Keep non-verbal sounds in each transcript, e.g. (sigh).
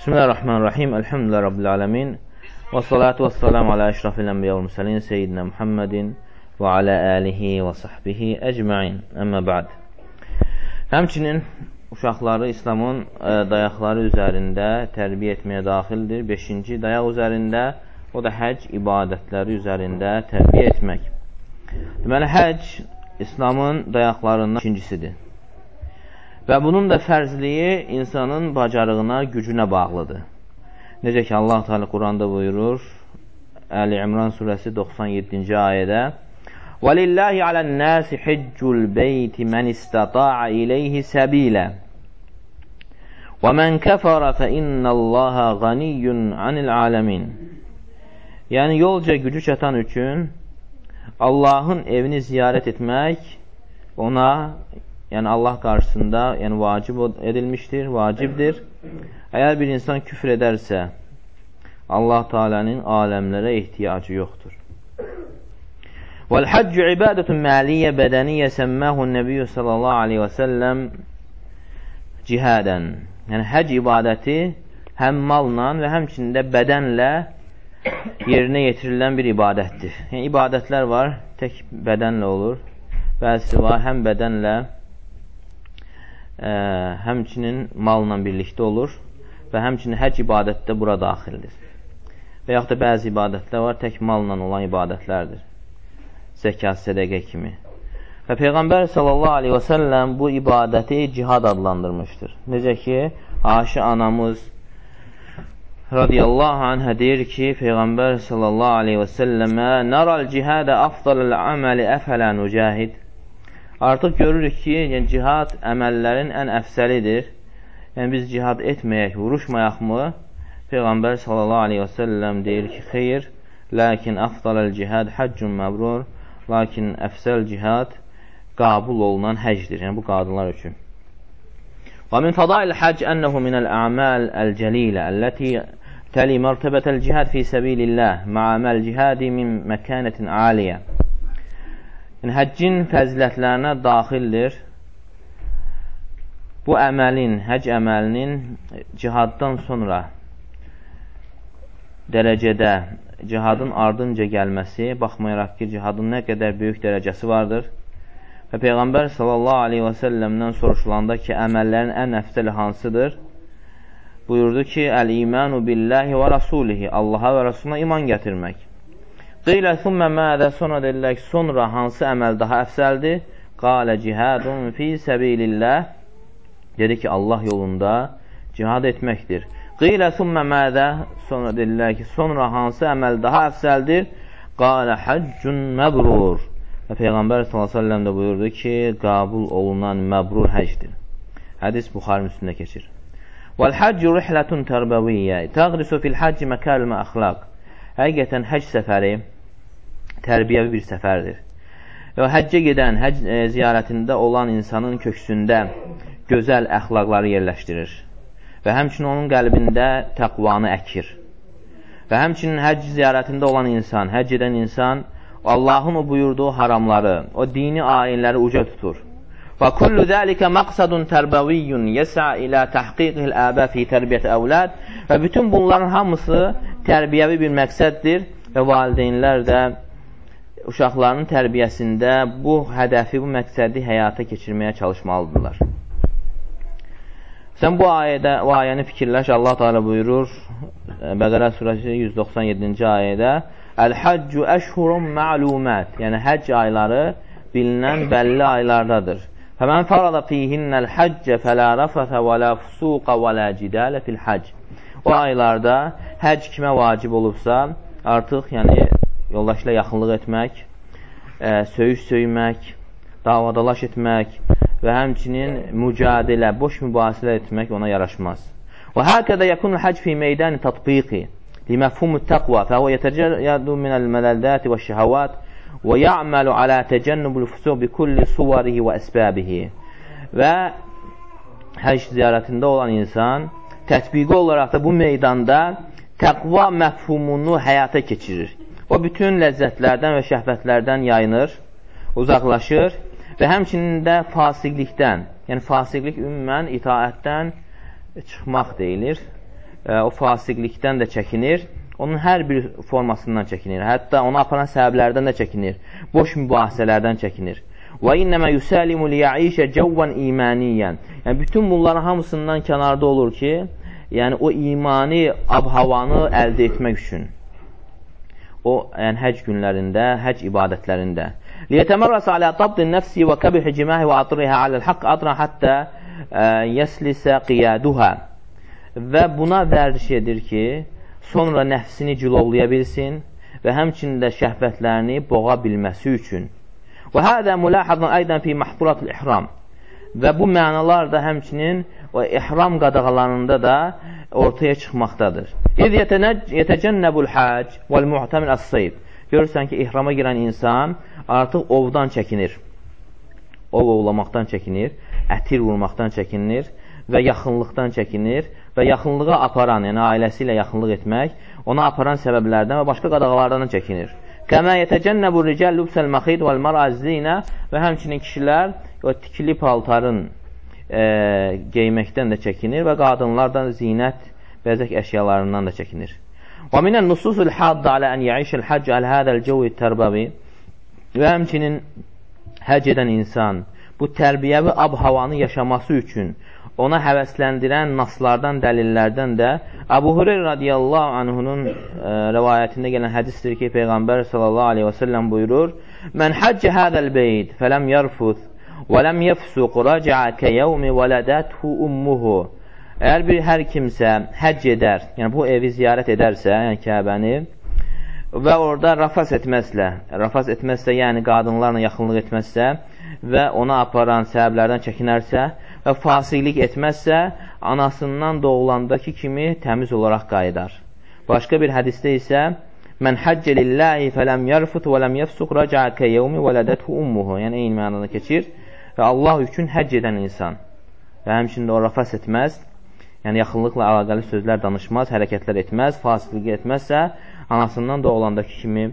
Bismillahirrahmanirrahim. Elhamdülillahi Rabbil alemin. Və salatu və salamu alə əşrafil ənbiyə və müsəlin seyyidinə Muhammedin və alə əlihi və sahbihi əcməin. Əmmə bə'd. Həmçinin uşaqları İslamın ə, e, dayaqları üzərində tərbiyə etməyə daxildir. Beşinci dayaq üzərində, o da həc ibadətləri üzərində tərbiyə etmək. Deməli, həc İslamın dayaqlarından ikincisidir. Və bunun da fərzliyi insanın bacarığına, gücünə bağlıdır. Necə ki, Allah Teala Quranda buyurur, Əli İmran surəsi 97-ci ayədə وَلِلَّهِ عَلَى النَّاسِ حِجُّ الْبَيْتِ مَنْ اسْتَطَاعَ إِلَيْهِ سَبِيلًا وَمَنْ كَفَرَ فَإِنَّ اللَّهَ غَنِيٌّ عَنِ الْعَالَمِينَ Yəni, yolca gücü çatan üçün Allahın evini ziyarət etmək ona yəni Allah qarşısında yəni vacib edilmişdir, vacibdir. Əgər bir insan küfr edərsə, Allah Teala'nın aləmlərə ehtiyacı yoxdur. وَالْحَجُّ عِبَادَةٌ مَالِيَّ بَدَنِيَّ سَمَّهُ النَّبِيُّ sallallahu aleyhi və səlləm cihadən. Yəni, həc ibadəti həm malla və həmçində bədənlə yerinə yetirilən bir ibadətdir. Yəni, ibadətlər var, tək bədənlə olur. Bəzisi var, həm bədənlə ə, həmçinin malla birlikdə olur və həmçinin həc ibadətdə bura daxildir. Və yaxud da bəzi ibadətlər var, tək malla olan ibadətlərdir. Zəkat, sədəqə kimi. Və Peyğəmbər sallallahu aleyhi və səlləm bu ibadəti cihad adlandırmışdır. Necə ki, Aşi anamız radiyallahu anhə deyir ki, Peyğəmbər sallallahu aleyhi və səlləmə Nəral cihadə afdaləl əməli əfələ nücahid Artıq görürük ki, yəni, cihad əməllərin ən əfsəlidir. Yəni, biz cihad etməyək, vuruşmayaqmı? Peyğəmbər sallallahu aleyhi və səlləm deyir ki, xeyr, lakin afdaləl cihad həccun məbrur, lakin əfsəl cihad qabul olunan həcdir. Yəni, bu qadınlar üçün. Və min fadail həcc ənəhu minəl əməl əl-cəlilə, əlləti təli mərtəbətəl cihad fi səbilillah, mə'aməl cihadi min məkənətin aliyə. Yəni, həccin fəzilətlərinə daxildir. Bu əməlin, həc əməlinin cihaddan sonra dərəcədə cihadın ardınca gəlməsi, baxmayaraq ki, cihadın nə qədər böyük dərəcəsi vardır. Və Peyğəmbər sallallahu aleyhi və səlləmdən soruşulanda ki, əməllərin ən əfsəli hansıdır? Buyurdu ki, Əl-imanu billahi və rasulihi, Allaha və Rasuluna iman gətirmək. Qeylə thumma mədə sonra deyirlər sonra hansı əməl daha əfsəldir? Qalə cihadun fi səbilillah dedi ki, Allah yolunda cihad etməkdir. Qeylə thumma mədə sonra deyirlər ki, sonra hansı əməl daha əfsəldir? Qalə həccun məbrur. Və Peyğəmbər s.ə.v də buyurdu ki, qabul olunan məbrur həcdir. Hədis Buxarın üstündə keçir. Vəl-həccu rihlətun tərbəviyyə təğrisu fil-həcci məkəlmə əxlaq Həqiqətən həc səfəri tərbiyəvi bir səfərdir. Və həccə gedən, həc e, ziyarətində olan insanın köksündə gözəl əxlaqları yerləşdirir və həmçinin onun qəlbində təqvanı əkir. Və həmçinin həcc ziyarətində olan insan, həcc edən insan Allahın o buyurduğu haramları, o dini ayinləri uca tutur. Və kullu zəlikə məqsadun tərbəviyyun yəsə ilə təhqiqil əbə fi tərbiyyət əvlad və bütün bunların hamısı tərbiyəvi bir məqsəddir və valideynlər də uşaqlarının tərbiyəsində bu hədəfi, bu məqsədi həyata keçirməyə çalışmalıdırlar. Sən bu ayədə, bu ayəni fikirləş, Allah Teala buyurur, Bəqərə surəsi 197-ci ayədə Əl-həccu əşhurun məlumət Yəni, həcc ayları bilinən bəlli aylardadır. Fəmən farada fihinnəl həccə fələ rəfətə və lə fusuqa və lə cidələ fil həcc O aylarda həc kimə vacib olubsa, artıq yəni yoldaşla yaxınlıq etmək, ə, söyüş söymək, davadalaş etmək və həmçinin mücadilə, boş mübahisələ etmək ona yaraşmaz. Və həqədə yəkunul həc fi meydani tətbiqi liməhfumu təqva fəhvə yətəcədu minəl mələldəti və şəhəvat və yə'məlu alə təcənnubul füsuq bi kulli suvarihi və əsbəbihi və həc ziyarətində olan insan tətbiqi olaraq da bu meydanda təqva məfhumunu həyata keçirir. O bütün ləzzətlərdən və şəhvətlərdən yayınır, uzaqlaşır və həmçinin də fasiqlikdən, yəni fasiqlik ümumən itaətdən çıxmaq deyilir o fasiqlikdən də çəkinir, onun hər bir formasından çəkinir. Hətta onu aparan səbəblərdən də çəkinir. Boş mübahisələrdən çəkinir. Və innəmə yüsəlimu liyəişə cəvvən imaniyyən. Yəni, bütün bunların hamısından kənarda olur ki, yəni o imani ab-havanı əldə etmək üçün. O, yəni həc günlərində, həc ibadətlərində. Liyətəmərrəsə alə dabdin nəfsi və kəbih ciməhi və atrihə aləl-haqq adra həttə yəslisə qiyaduhə. Və buna vərdiş edir ki, sonra nəfsini cilovlaya bilsin və həmçində şəhvətlərini boğa bilməsi üçün. Və hədə mülahədən aydən fi mahfuratul ihram. Və bu mənalar da həmçinin o ihram qadağalarında da ortaya çıxmaqdadır. İz yetəcənnəbul hac vəl muhtamil as-sayd. Görürsən ki, ihrama girən insan artıq ovdan çəkinir. Ov ovlamaqdan çəkinir, ətir vurmaqdan çəkinir və yaxınlıqdan çəkinir və yaxınlığa aparan, yəni ailəsi ilə yaxınlıq etmək, ona aparan səbəblərdən və başqa qadağalardan çəkinir. Kəmə yetəcənnəbu ricəl lübsəl məxid vəl mərəzzinə və həmçinin kişilər o tikili paltarın e, geyməkdən də çəkinir və qadınlardan zinət, bəzək əşyalarından da çəkinir. Və minən nususul haddə alə ən yəişil həcc əl hədəl cəvi tərbəvi və həmçinin həc edən insan bu tərbiyəvi ab-havanı yaşaması üçün ona həvəsləndirən naslardan, dəlillərdən də Əbu Hureyr radiyallahu anhunun ə, e, rəvayətində gələn hədisdir ki, Peyğəmbər sallallahu aleyhi və səlləm buyurur, Mən həccə hədəl beyd fələm yarfuth ləm yəfsuq rəcəə kəyəvmi vələdəthu ummuhu Əgər bir hər kimsə həcc edər, yəni bu evi ziyarət edərsə, yəni Kəbəni, və orada rafas etməzlə, rafas etməzsə, yəni qadınlarla yaxınlıq etməzsə və ona aparan səbəblərdən çəkinərsə, və fasiqlik etməzsə, anasından doğulandakı kimi təmiz olaraq qayıdar. Başqa bir hədisdə isə Mən həccə lillahi fələm yərfut və ləm yəfsuq rəcaə kəyevmi vələdəthu ummuhu. Yəni, eyni mənada keçir. Və Allah üçün həcc edən insan və həmçində o rafas etməz, yəni yaxınlıqla əlaqəli sözlər danışmaz, hərəkətlər etməz, fasiqlik etməzsə, anasından doğulandakı kimi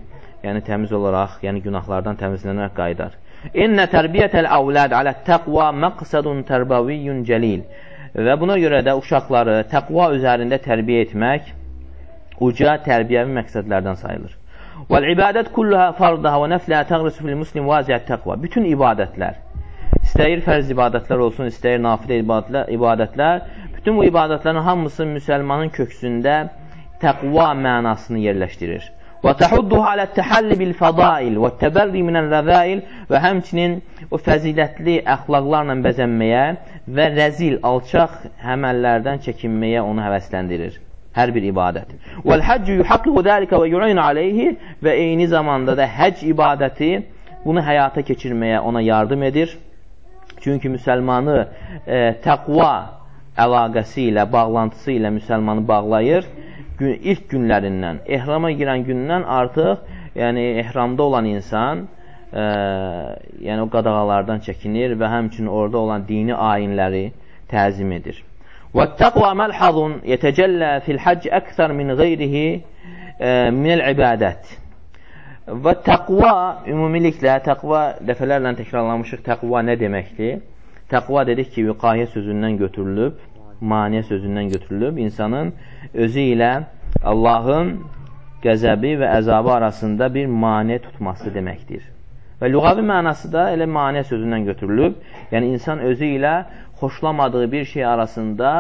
yəni təmiz olaraq, yəni günahlardan təmizlənərək qayıdar. İnnə tərbiyyətəl əvləd alə təqva məqsədun tərbəviyyun cəlil. Və buna görə də uşaqları təqva üzərində tərbiyə etmək uca tərbiyəvi məqsədlərdən sayılır. Vəl ibadət kulluha fardaha və nəflə təğrisu fil muslim vaziyyət təqva. Bütün ibadətlər, istəyir fərz ibadətlər olsun, istəyir nafilə ibadətlər, bütün bu ibadətlərin hamısı müsəlmanın köksündə təqva mənasını yerləşdirir. Və təhudduhu alə təhəlli bil fədail və təbərri minəl rəzail və həmçinin o fəzilətli əxlaqlarla bəzənməyə və rəzil, alçaq həməllərdən çəkinməyə onu həvəsləndirir. Hər bir ibadət. Vəl həccü yuhaqlıqu dəlikə və yu'in aleyhi və eyni zamanda da həcc ibadəti bunu həyata keçirməyə ona yardım edir. Çünki müsəlmanı e, təqva əlaqəsi ilə, bağlantısı ilə müsəlmanı bağlayır gün, ilk günlərindən, ehrama girən gündən artıq, yəni ehramda olan insan, ə, yəni o qadağalardan çəkinir və həmçinin orada olan dini ayinləri təzim edir. وَالتَّقْوَى مَلْحَظٌ يَتَجَلَّى فِي الْحَجِّ أَكْثَرْ مِنْ غَيْرِهِ مِنَ الْعِبَادَةِ Və təqva ümumiliklə, təqva dəfələrlə təkrarlamışıq, təqva nə deməkdir? Təqva dedik ki, vüqayə sözündən götürülüb, maniyə sözündən götürülüb, insanın özü ilə Allahın qəzəbi və əzabı arasında bir maniyə tutması deməkdir. Və lüğavi mənası da elə maniyə sözündən götürülüb. Yəni, insan özü ilə xoşlamadığı bir şey arasında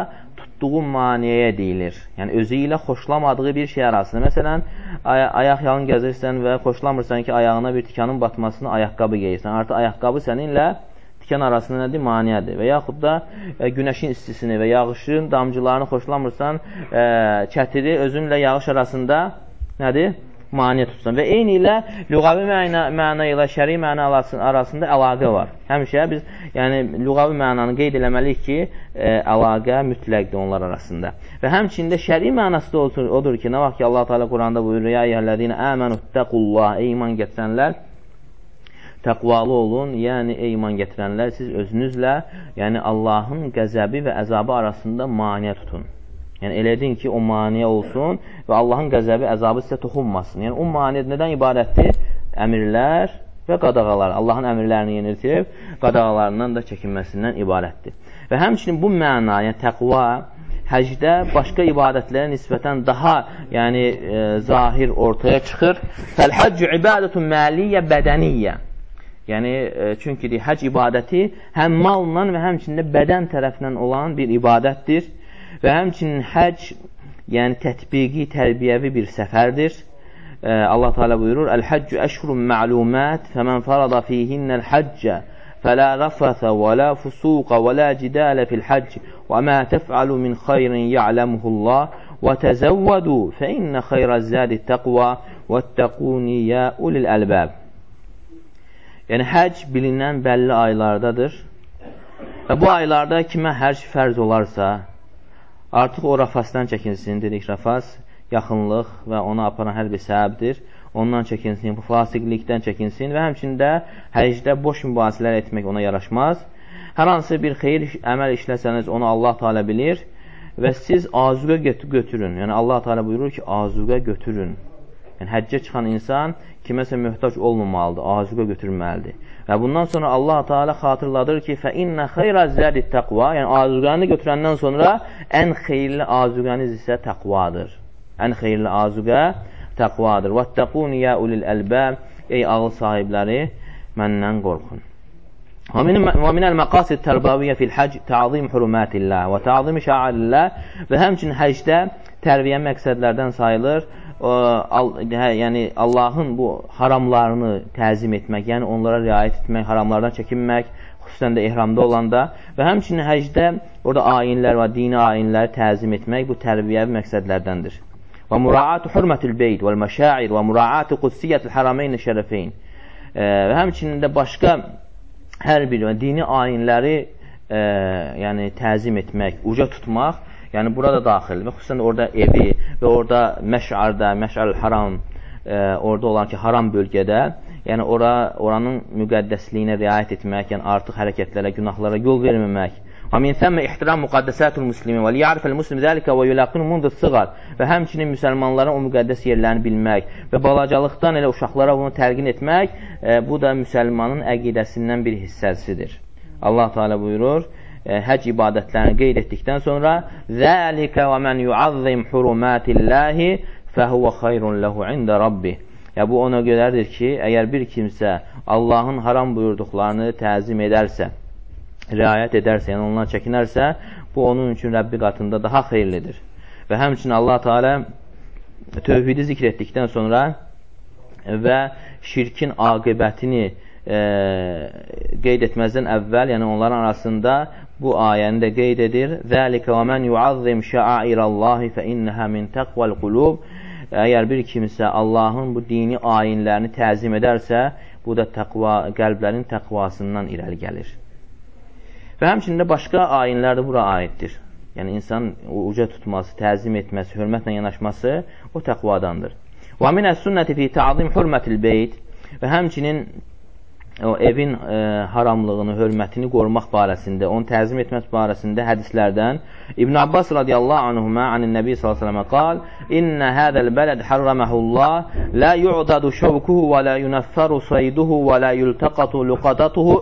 tutduğu maniyəyə deyilir. Yəni, özü ilə xoşlamadığı bir şey arasında. Məsələn, ay ayaq yalın gəzirsən və xoşlamırsan ki, ayağına bir tikanın batmasını ayaqqabı geyirsən. Artıq ayaqqabı səninlə tikan arasında nədir? Maniyədir. Və yaxud da e, günəşin istisini və yağışın damcılarını xoşlamırsan, e, çətiri özünlə yağış arasında nədir? Maniyə tutsan. Və eyni ilə lüğavi məna, məna ilə şəri məna arasında əlaqə var. Həmişə biz yəni lüğavi mənanı qeyd eləməliyik ki, e, əlaqə mütləqdir onlar arasında. Və həmçində şəri mənası da odur, odur ki, nə vaxt ki Allah Teala Quranda buyurur: "Ya eyyuhellezine amenu taqullah" ey iman gətirənlər təqvalı olun, yəni ey iman gətirənlər, siz özünüzlə, yəni Allahın qəzəbi və əzabı arasında maniyə tutun. Yəni elə edin ki, o maniyə olsun və Allahın qəzəbi, əzabı sizə toxunmasın. Yəni o maniyə nədən ibarətdir? Əmirlər və qadağalar. Allahın əmirlərini yeniltirib, qadağalarından da çəkinməsindən ibarətdir. Və həmçinin bu məna, yəni təqva həcdə başqa ibadətlərə nisbətən daha yəni e, zahir ortaya çıxır. Fəl-həcc ibadətun maliyyə bədəniyyə. Yəni e, çünki deyir, həc ibadəti həm malla və həmçində bədən tərəfindən olan bir ibadətdir və həmçinin həc yəni tətbiqi, tərbiyəvi bir səfərdir. E, Allah Teala buyurur: "El-haccü eşhurun ma'lumat, femen farada fihinnel hacca فلا رفث ولا فسوق ولا جدال في الحج وما تفعل من خير يعلمه الله وتزودوا فإن خير الزاد التقوى واتقون يا أولي الألباب Yəni, həc bilinən bəlli aylardadır və bu aylarda kimə hərc fərz olarsa, artıq o rafasdan çəkinsin, dedik rafas, yaxınlıq və ona aparan hər bir səbəbdir ondan çəkinsin, bu fasiqlikdən çəkinsin və həmçində həcdə boş mübahisələr etmək ona yaraşmaz. Hər hansı bir xeyir əməl işləsəniz, onu Allah Teala bilir və siz azuqə götürün. Yəni Allah Teala buyurur ki, azuqə götürün. Yəni həccə çıxan insan kiməsə möhtac olmamalıdır, azuqə götürməlidir. Və bundan sonra Allah Teala xatırladır ki, fə innə xeyra zədi təqva, yəni azuqəni götürəndən sonra ən xeyirli azuqəniz isə təqvadır. Ən xeyirli azuqə təqvadır. Vəttəqun ya ulil əlbəb, ey ağıl sahibləri, məndən qorxun. Və minəl məqasid tərbaviyyə fil həc təazim hürmətillah və təazim şəalillah və həmçin həcdə tərbiyə məqsədlərdən sayılır. Hə, yəni Allahın bu haramlarını təzim etmək, yəni onlara riayət etmək, haramlardan çəkinmək, xüsusən də ehramda olanda və həmçinin həcdə orada ayinlər və dini ayinləri təzim etmək bu tərbiyəvi məqsədlərdəndir. Və muraatı hürmətil beyt və məşair və muraatı qutsiyyətil harameyn şərəfeyn və həmçinin də başqa hər bir dini ayinləri e, yəni təzim etmək, uca tutmaq, yəni burada daxil və xüsusən orada evi və orada məşarda, məşar haram e, orada olan ki, haram bölgədə, yəni ora oranın müqəddəsliyinə riayət etmək, yəni artıq hərəkətlərə, günahlara yol verməmək Və min səmmə ihtiram müqaddəsətul muslimin və liyarifəl muslim zəlikə və yulaqinu mundu sığar və həmçinin müsəlmanların o müqəddəs yerlərini bilmək və balacalıqdan elə uşaqlara bunu təlqin etmək, e, bu da müsəlmanın əqidəsindən bir hissəsidir. Allah Teala buyurur, həc ibadətlərini qeyd etdikdən sonra Zəlikə və mən yuazzim hurumətilləhi fəhuvə xayrun ləhu ində rabbi. Ya bu ona görədir ki, əgər bir kimsə Allahın haram buyurduqlarını təzim edərsə, riayət edərsə, yəni ondan çəkinərsə, bu onun üçün Rəbbi qatında daha xeyirlidir. Və həmçinin Allah Teala tövhidi zikr etdikdən sonra və şirkin aqibətini e, qeyd etməzdən əvvəl, yəni onların arasında bu ayəni də qeyd edir. Zəlikə və mən yuazzim şəairallahi fə innəhə min təqvəl qulub. Əgər bir kimsə Allahın bu dini ayinlərini təzim edərsə, bu da təqva, qəlblərin təqvasından irəli gəlir. Və həmçində başqa ayinlər də bura aiddir. Yəni, insan uca tutması, təzim etməsi, hörmətlə yanaşması o təqvadandır. Və minə sünnəti fi ta'zim hürmətil beyt və həmçinin o evin e, haramlığını, hörmətini qorumaq barəsində, onu təzim etmək barəsində hədislərdən İbn Abbas radiyallahu anhuma anin Nəbi sallallahu əleyhi və səlləm qal: "İnne hadal balad harramahullah la yu'dadu şawkuhu və la yunaffaru sayduhu və la yultaqatu luqadatuhu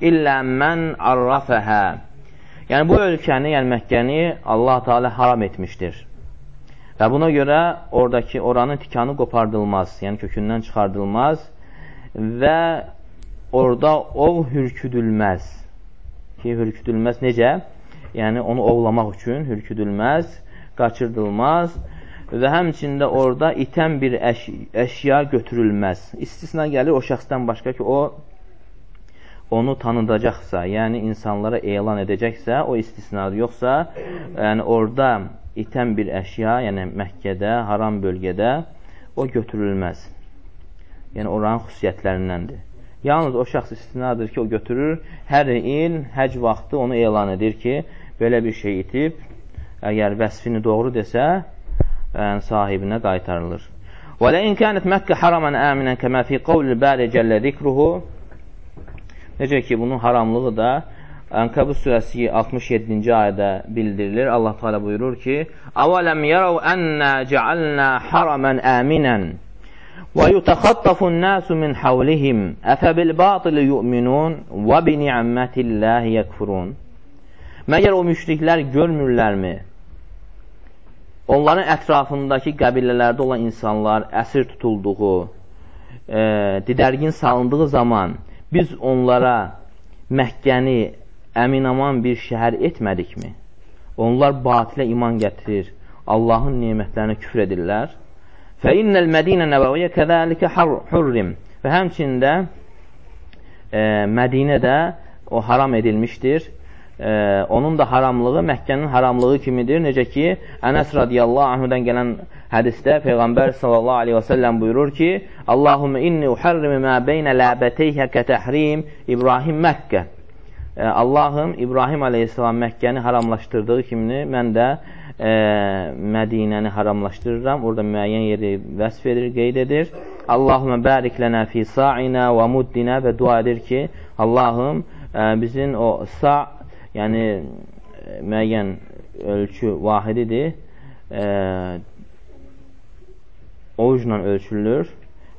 illə mən arrafəhə. Yəni, bu ölkəni, yəni Məkkəni Allah Teala haram etmişdir. Və buna görə oradakı, oranın tikanı qopardılmaz, yəni kökündən çıxardılmaz və orada ov hürküdülməz. Ki, hürküdülməz necə? Yəni, onu ovlamaq üçün hürküdülməz, qaçırdılmaz və həmçində orada itən bir əş əşya götürülməz. İstisna gəlir o şəxsdən başqa ki, o onu tanıdacaqsa, yəni insanlara elan edəcəksə, o istisnadır. Yoxsa, yəni orada itən bir əşya, yəni Məkkədə, haram bölgədə o götürülməz. Yəni oranın xüsusiyyətlərindəndir. Yalnız o şəxs istisnadır ki, o götürür, hər il həc vaxtı onu elan edir ki, belə bir şey itib, əgər vəsfini doğru desə, yəni, sahibinə qaytarılır. Və ləin kənət Məkkə haraman əminən kəmə fi qavl bəri cəllə zikruhu Necə ki, bunun haramlığı da Ənkəbut surəsi 67-ci ayədə bildirilir. Allah Teala buyurur ki: "Avalem yarav enna cealna haraman aminan havlihim afa bil batil yu'minun və bi ni'matillahi yekfurun." Məgər o müşriklər görmürlərmi? onların ətrafındakı qəbilələrdə olan insanlar əsir tutulduğu, e, didərgin salındığı zaman biz onlara Məkkəni əminaman bir şəhər etmədikmi? Onlar batilə iman gətirir, Allahın nemətlərinə küfr edirlər. Fə innəl Mədinə nəbəviyyə kəzəlikə hurrim. Və həmçində e, Mədinədə o haram edilmişdir e, onun da haramlığı Məkkənin haramlığı kimidir. Necə ki, Ənəs radiyallahu anhudan gələn hədisdə Peyğəmbər sallallahu aleyhi və səlləm buyurur ki, Allahümme inni uharrimi mə beynə ləbəteyhə kətəhrim İbrahim Məkkə. E, Allahım İbrahim aleyhissalam Məkkəni haramlaşdırdığı kimi mən də e, Mədinəni haramlaşdırıram. Orada müəyyən yeri vəsf edir, qeyd edir. Allahümə bərik lənə fi sa'inə və muddinə və dua edir ki, Allahım e, bizim o sa' yəni müəyyən ölçü vahididir, e, ovucla ölçülür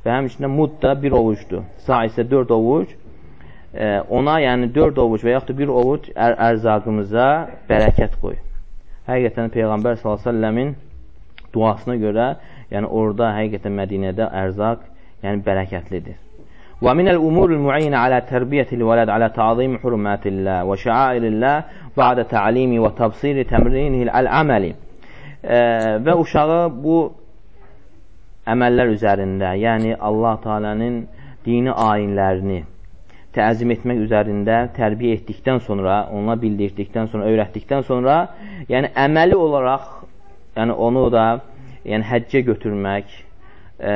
və həmçində mud da bir ovucdur. Sa isə 4 ovuc. E, ona, yəni 4 ovuc və yaxud da bir ovuc ər ərzaqımıza bərəkət qoy həqiqətən Peyğəmbər s.ə.v-in duasına görə, yəni orada həqiqətən Mədinədə ərzaq, yəni bərəkətlidir. Və minəl umurul muayinə alə tərbiyyətil vələd alə ta'zim hurmətillə və şəairillə bə'də ta'limi və təbsiri təmrinihil əl-əməli. Və uşağı bu əməllər üzərində, yəni Allah-u Teala'nın dini ayinlərini, təzim etmək üzərində tərbiyə etdikdən sonra, ona bildirdikdən sonra, öyrətdikdən sonra, yəni əməli olaraq, yəni onu da yəni həccə götürmək, ə,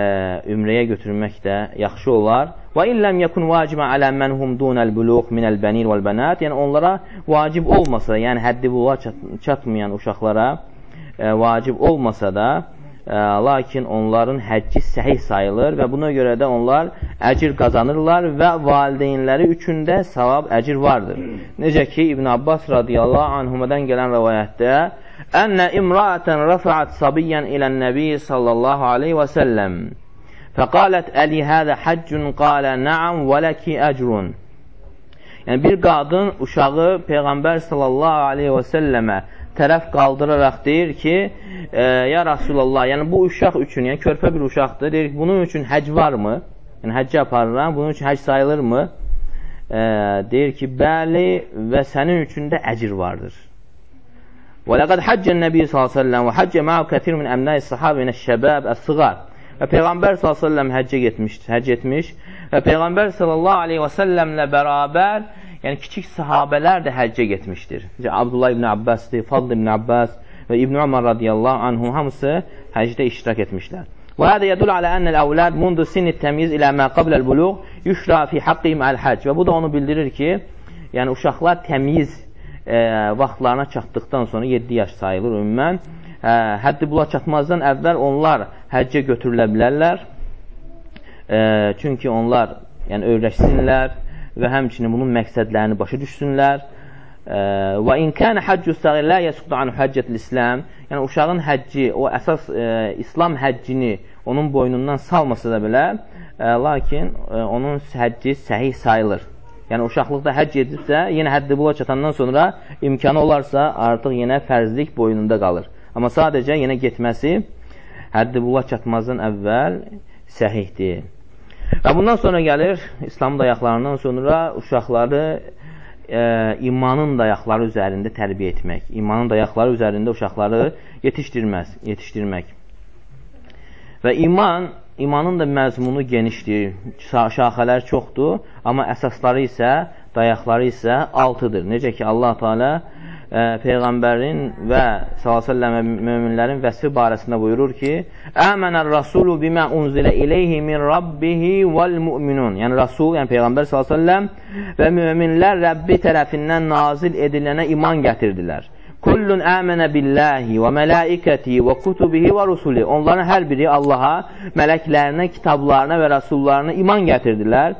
ümrəyə götürmək də yaxşı olar. Və illəm yekun vacibə alə mən hum dunəl buluq minəl bənir vəl bənat. Yəni onlara vacib olmasa, yəni həddi buluğa çat çatmayan uşaqlara ə, vacib olmasa da, lakin onların həcci səhih sayılır və buna görə də onlar əcir qazanırlar və valideynləri üçün də savab əcir vardır. Necə ki, İbn Abbas radiyallahu anhumadan gələn rəvayətdə Ənə imraətən rəfəət sabiyyən ilən nəbi sallallahu aleyhi və səlləm. Fəqalət əli hədə həccun qalə nəam və ləki əcrun. Yəni, bir qadın uşağı Peyğəmbər sallallahu aleyhi və səlləmə tərəf qaldıraraq deyir ki, e, ya Rasulallah, yəni bu uşaq üçün, yəni körpə bir uşaqdır, deyir ki, bunun üçün həc varmı? Yəni həccə aparıram, bunun üçün həc sayılırmı? E, deyir ki, bəli və sənin üçün də əcir vardır. Və ləqəd həccən nəbi s.ə.v və həccə mə'u kəthir min əmnəyi sahabə minə şəbəb əs-sıqar Və Peyğəmbər s.ə.v həccə getmiş, həcc etmiş və Peyğəmbər s.ə.v-lə bərabər yəni kiçik sahabələr də həccə getmişdir. Abdullah ibn Abbasdir, Fadl ibn Abbas və İbn Umar radiyallahu anhum hamısı həcdə iştirak etmişlər. Hədə yədul alə ənəl əvlad mundu sinni təmiz ilə mə qabləl buluq yüşra fi haqqihim əl-həc. Və bu da onu bildirir ki, yəni uşaqlar təmiz e, vaxtlarına çatdıqdan sonra 7 yaş sayılır ümumən hə, həddi bula çatmazdan əvvəl onlar həccə götürülə bilərlər. E, çünki onlar yəni, öyrəşsinlər və həmçinin bunun məqsədlərini başa düşsünlər. Və in kənə həccü səğir lə yəsuqdu anu həccətil İslam yəni uşağın həcci, o əsas e, İslam həccini onun boynundan salmasa da belə, e, lakin e, onun həcci səhih sayılır. Yəni uşaqlıqda həcc edibsə, yenə həddi bula çatandan sonra imkanı olarsa, artıq yenə fərzlik boynunda qalır. Amma sadəcə yenə getməsi həddi bula çatmazdan əvvəl səhihdir. Və bundan sonra gəlir İslam dayaqlarından sonra uşaqları e, imanın dayaqları üzərində tərbiyə etmək. İmanın dayaqları üzərində uşaqları yetişdirməz, yetişdirmək. Və iman, imanın da məzmunu genişdir, şaxələr çoxdur, amma əsasları isə, dayaqları isə altıdır. Necə ki, Allah Teala ə, Peyğəmbərin və s.ə.v möminlərin vəsfi barəsində buyurur ki, Əmənər Rasulu bimə unzilə iləyhi min Rabbihi vəl müminun. Yəni Rasul, yəni Peyğəmbər s.ə.v və möminlər Rəbbi tərəfindən nazil edilənə iman gətirdilər. Kullun əmənə billahi və mələikəti və kutubihi və rusuli. Onların hər biri Allaha, mələklərinə, kitablarına və rəsullarına iman gətirdilər.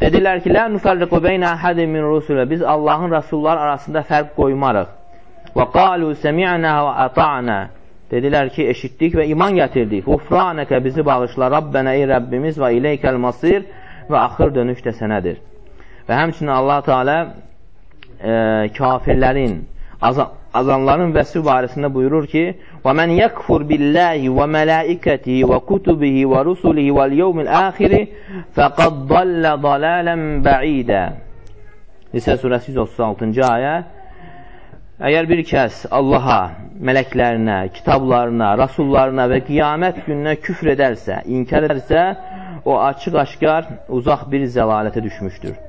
Dedilər ki, lə nüfərriqu beynə əhədi min rusulə. Biz Allahın rəsulları arasında fərq qoymarıq. Və qalu səmi'nə və əta'nə. Dedilər ki, eşitdik və iman gətirdik. Ufranəkə bizi bağışla, Rabbənə ey Rəbbimiz və iləykəl masir və axır dönüş də sənədir. Və həmçinin Allah Teala e, kafirlərin azab azanların vəsfi barəsində buyurur ki, Və mən yəkfur billahi və mələikətihi və kutubihi və rusulihi vəl yevmil axiri fəqad dallə dalalən bə'idə. Nisə surəsi 136-cı ayə Əgər bir kəs Allaha, mələklərinə, kitablarına, rasullarına və qiyamət gününə küfr edərsə, inkar edərsə, o açıq-aşkar uzaq bir zəlalətə düşmüşdür.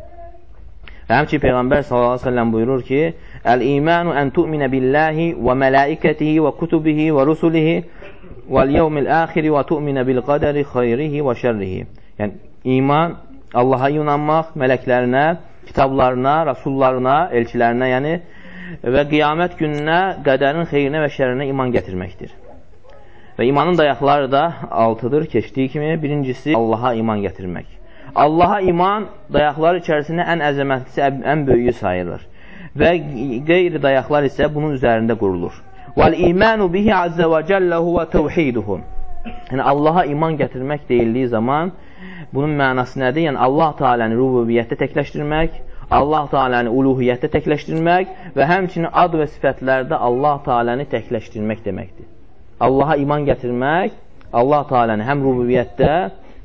Və həmçin Peyğəmbər s.ə.v buyurur ki, Əl-imanu ən tu'minə billahi və mələikətihi və kutubihi və rusulihi vəl yevmil əxiri və tu'minə bil qədəri xeyrihi və şərrihi. Yəni, iman, Allaha inanmaq, mələklərinə, kitablarına, rasullarına, elçilərinə, yəni və qiyamət gününə qədərin xeyrinə və şərinə iman gətirməkdir. Və imanın dayaqları da altıdır, keçdiyi kimi. Birincisi, Allaha iman gətirmək. Allaha iman dayaqlar içərisində ən əzəmətlisi, ən böyüyü sayılır. Və qeyri dayaqlar isə bunun üzərində qurulur. Vəl-imanu bihi azzə və cəlləhu və təvhiduhu. Yəni, Allaha iman gətirmək deyildiyi zaman bunun mənası nədir? Yəni, Allah Teala'nı rububiyyətdə təkləşdirmək, Allah Teala'nı uluhiyyətdə təkləşdirmək və həmçinin ad və sifətlərdə Allah Teala'nı təkləşdirmək deməkdir. Allaha iman gətirmək, Allah Teala'nı həm rububiyyətdə,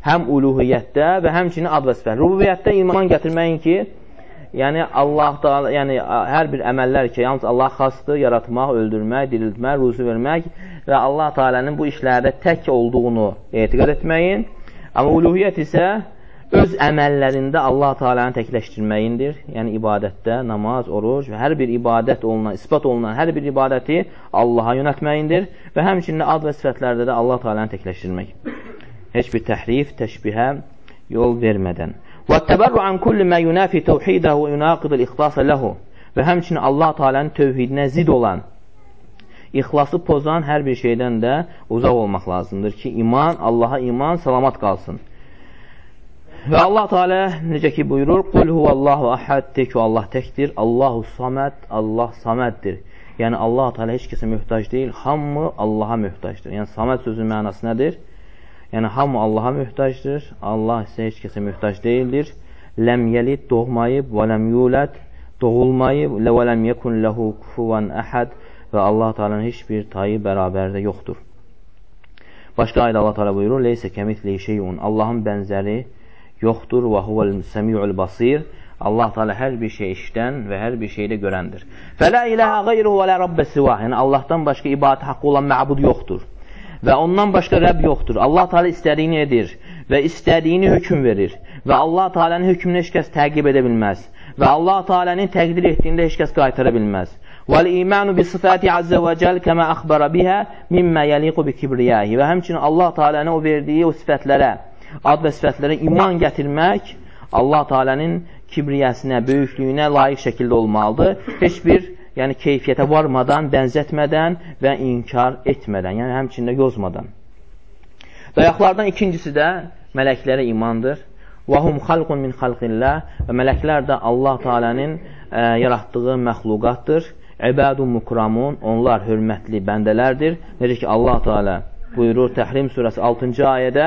həm uluhiyyətdə və həmçinin ad və sifət. Rububiyyətdə iman gətirməyin ki, yəni Allah da, yəni hər bir əməllər ki, yalnız Allah xasdır, yaratmaq, öldürmək, diriltmək, ruzu vermək və Allah Taala'nın bu işlərdə tək olduğunu etiqad etməyin. Amma uluhiyyət isə öz əməllərində Allah Taala'nı təkləşdirməyindir. Yəni ibadətdə, namaz, oruc və hər bir ibadət olunan, isbat olunan hər bir ibadəti Allaha yönəltməyindir və həmçinin ad və sifətlərdə də Allah Taala'nı təkləşdirmək heç bir təhrif, təşbihə yol vermədən. Və təbərru an kulli mə yunafi təvhidahu və yunaqidul ixlasa ləhu və həmçinin Allah Teala'nın tövhidinə zid olan, ixlası pozan hər bir şeydən də uzaq olmaq lazımdır ki, iman, Allaha iman salamat qalsın. Və Allah Teala necə ki buyurur, Qul huvallahu ahad, ki, Allah təkdir, Allahu saməd, Allah saməddir. Yəni Allah Teala heç kəsə möhtac deyil, hamı Allaha möhtacdır. Yəni saməd sözünün mənası nədir? Yəni, hamı Allaha mühtacdır, Allah isə heç kəsə mühtac deyildir. Ləm yəlid doğmayıb və ləm yulət doğulmayıb və ləm yekun ləhu kufuvan əhəd və Allah Teala'nın heç bir tayı bərabərdə yoxdur. Başqa ayda Allah Teala buyurur, Leysə kəmitli şeyun, Allahın bənzəri yoxdur və huvəl səmi'ul basir. Allah Teala hər bir şey işdən və hər bir şeydə görəndir. Fələ iləhə qeyruhu və lə rabbə sivah. Yəni Allahdan başqa ibadət haqqı olan məbud yoxdur və ondan başqa Rəbb yoxdur. Allah Teala istədiyini edir və istədiyini hökm verir və Allah Teala'nın hökmünü heç kəs təqib edə bilməz və Allah Teala'nın təqdir etdiyində heç kəs qaytara bilməz. وَالْإِيمَانُ بِصِفَاتِ عَزَّ وَجَلْ كَمَا أَخْبَرَ بِهَا مِمَّا يَلِيقُ بِكِبْرِيَاهِ Və həmçinin Allah Teala'nın o verdiyi o sifətlərə, ad və sifətlərə iman gətirmək Allah Teala'nın kibriyəsinə, böyüklüyünə layiq şəkildə olmalıdır. Heç bir yəni keyfiyyətə varmadan, bənzətmədən və inkar etmədən, yəni həmçində yozmadan. Dayaqlardan ikincisi də mələklərə imandır. Vahum xalqun min xalqillah və mələklər də Allah Taala'nın e, yaratdığı məxluqatdır. İbadun mukramun, onlar hörmətli bəndələrdir. Necə ki Allah Taala buyurur Təhrim surəsi 6-cı ayədə: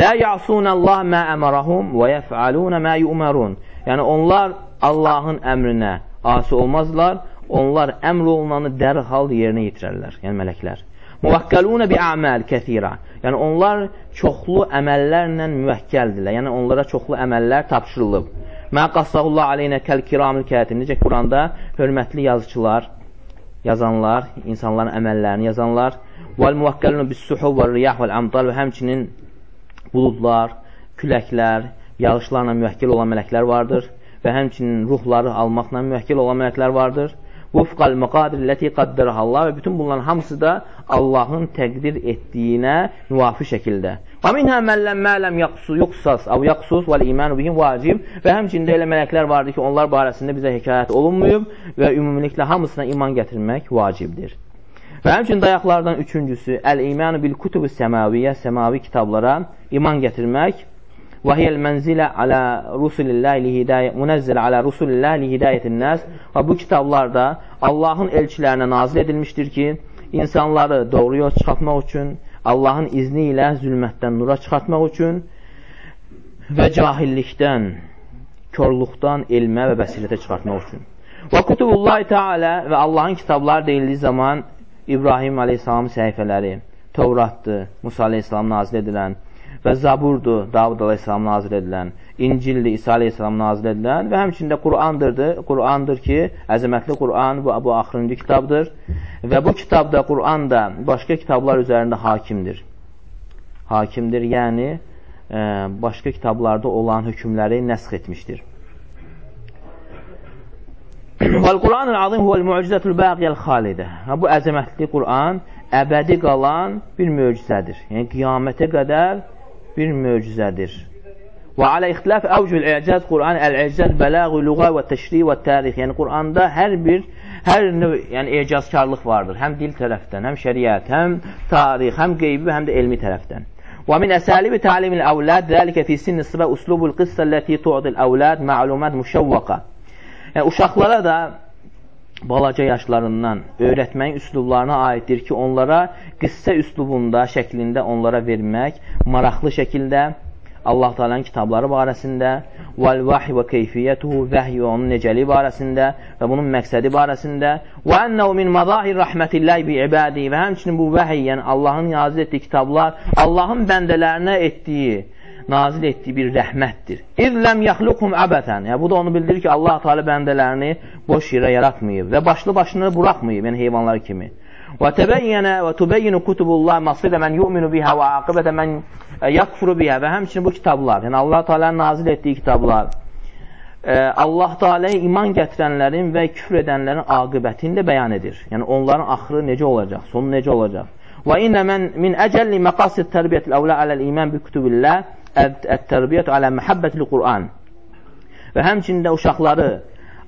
"Lə ya'sunallah mə əmərəhum və yef'alun mə yu'marun." Yəni onlar Allahın əmrinə asi olmazlar onlar əmr olunanı dərhal yerinə yetirərlər, yəni mələklər. Muvakkəlunə bi əməl kəthira. Yəni onlar çoxlu əməllərlə müvəkkəldirlər. Yəni onlara çoxlu əməllər tapşırılıb. Mə qassahullah aleynə kəl kiramil kətib. Necə Quranda hörmətli yazıçılar, yazanlar, insanların əməllərini yazanlar. Vəl muvakkəlunə bis suhub və riyah vəl əmdal və həmçinin buludlar, küləklər, yağışlarla müvəkkil olan mələklər vardır və həmçinin ruhları almaqla müvəkkil olan mələklər vardır. Vufqal məqadir ləti qaddərəhə Allah və bütün bunların hamısı da Allahın təqdir etdiyinə müvafiq şəkildə. Və minhə məlləm mələm yoxsas, əv yoxsus vəl imənu bihim vacib və həmçində elə mələklər vardır ki, onlar barəsində bizə hekayət olunmuyub və ümumiliklə hamısına iman gətirmək vacibdir. Və həmçin dayaqlardan üçüncüsü, əl-imənu bil kutubu səmaviyyə, səmavi kitablara iman gətirmək və hiyəl mənzilə alə rusulillah lihidayə, munəzzələ alə rusulillah lihidayətin nəs və bu kitablarda Allahın elçilərinə nazil edilmişdir ki, insanları doğru yol çıxartmaq üçün, Allahın izni ilə zülmətdən nura çıxartmaq üçün və cahillikdən, körluqdan elmə və bəsirətə çıxartmaq üçün. Və kutubullahi Teala və Allahın kitabları deyildiyi zaman İbrahim aleyhissalamın səhifələri, Tövratdır, Musa aleyhissalam nazil edilən və Zaburdur, Davud aleyhissalam nazil edilən, İncildir, İsa aleyhissalam nazil edilən və həmçində Qurandırdır. Qurandır ki, əzəmətli Quran bu, bu axırıncı kitabdır və bu kitabda, Quran da başqa kitablar üzərində hakimdir. Hakimdir, yəni ə, başqa kitablarda olan hökmləri nəsx etmişdir. Vəl-Quranul azim huvəl-mu'cizatul baqiyəl xalidə. Bu əzəmətli Quran əbədi qalan bir möcüzədir. Yəni qiyamətə qədər bir möcüzədir. Və alə ixtilaf əvcül icaz Quran əl-icaz bələğu lüğa və təşri və tarix. Yəni Quranda hər bir hər növ yəni ecazkarlıq vardır. Həm dil tərəfdən, həm şəriət, həm tarix, həm qeybi, həm də elmi tərəfdən. Min əsalibi ta'limil əvlad zəlikə fi sinni sıra uslubul qissa ləti tu'dil əvlad məlumat müşəvvəqa. Yəni uşaqlara da balaca yaşlarından öyrətməyin üslublarına aiddir ki, onlara qıssə üslubunda, şəklində onlara vermək, maraqlı şəkildə Allah Teala'nın kitabları barəsində vəl vahy və keyfiyyətuhu vəhy və onun necəliyi barəsində və bunun məqsədi barəsində və ənəhu min mazahir rəhmətilləhi bi ibadi və həmçinin bu vəhy, yəni Allahın nazil etdiyi kitablar Allahın bəndələrinə etdiyi nazil etdiyi bir rəhmətdir. İzləm yaxluqhum əbətən. Yəni, bu da onu bildirir ki, Allah Teala bəndələrini boş yerə yaratmayıb və başlı başını buraxmayıb, yəni heyvanlar kimi. Və təbəyyənə və tübəyyinu kutubullah masirə mən yu'minu bihə və aqibətə mən yakfuru bihə və həmçinin bu kitablar, yəni Allah Teala'nın nazil etdiyi kitablar, e, Allah Teala'ya iman gətirənlərin və küfr edənlərin aqibətini də bəyan edir. Yəni onların axırı necə olacaq, sonu necə olacaq. Və innə mən min əcəlli məqasid tərbiyyətil əvlə aləl iman bi kutubillah Ət-tərbiyyət alə məhəbbətil Qur'an və həmçində uşaqları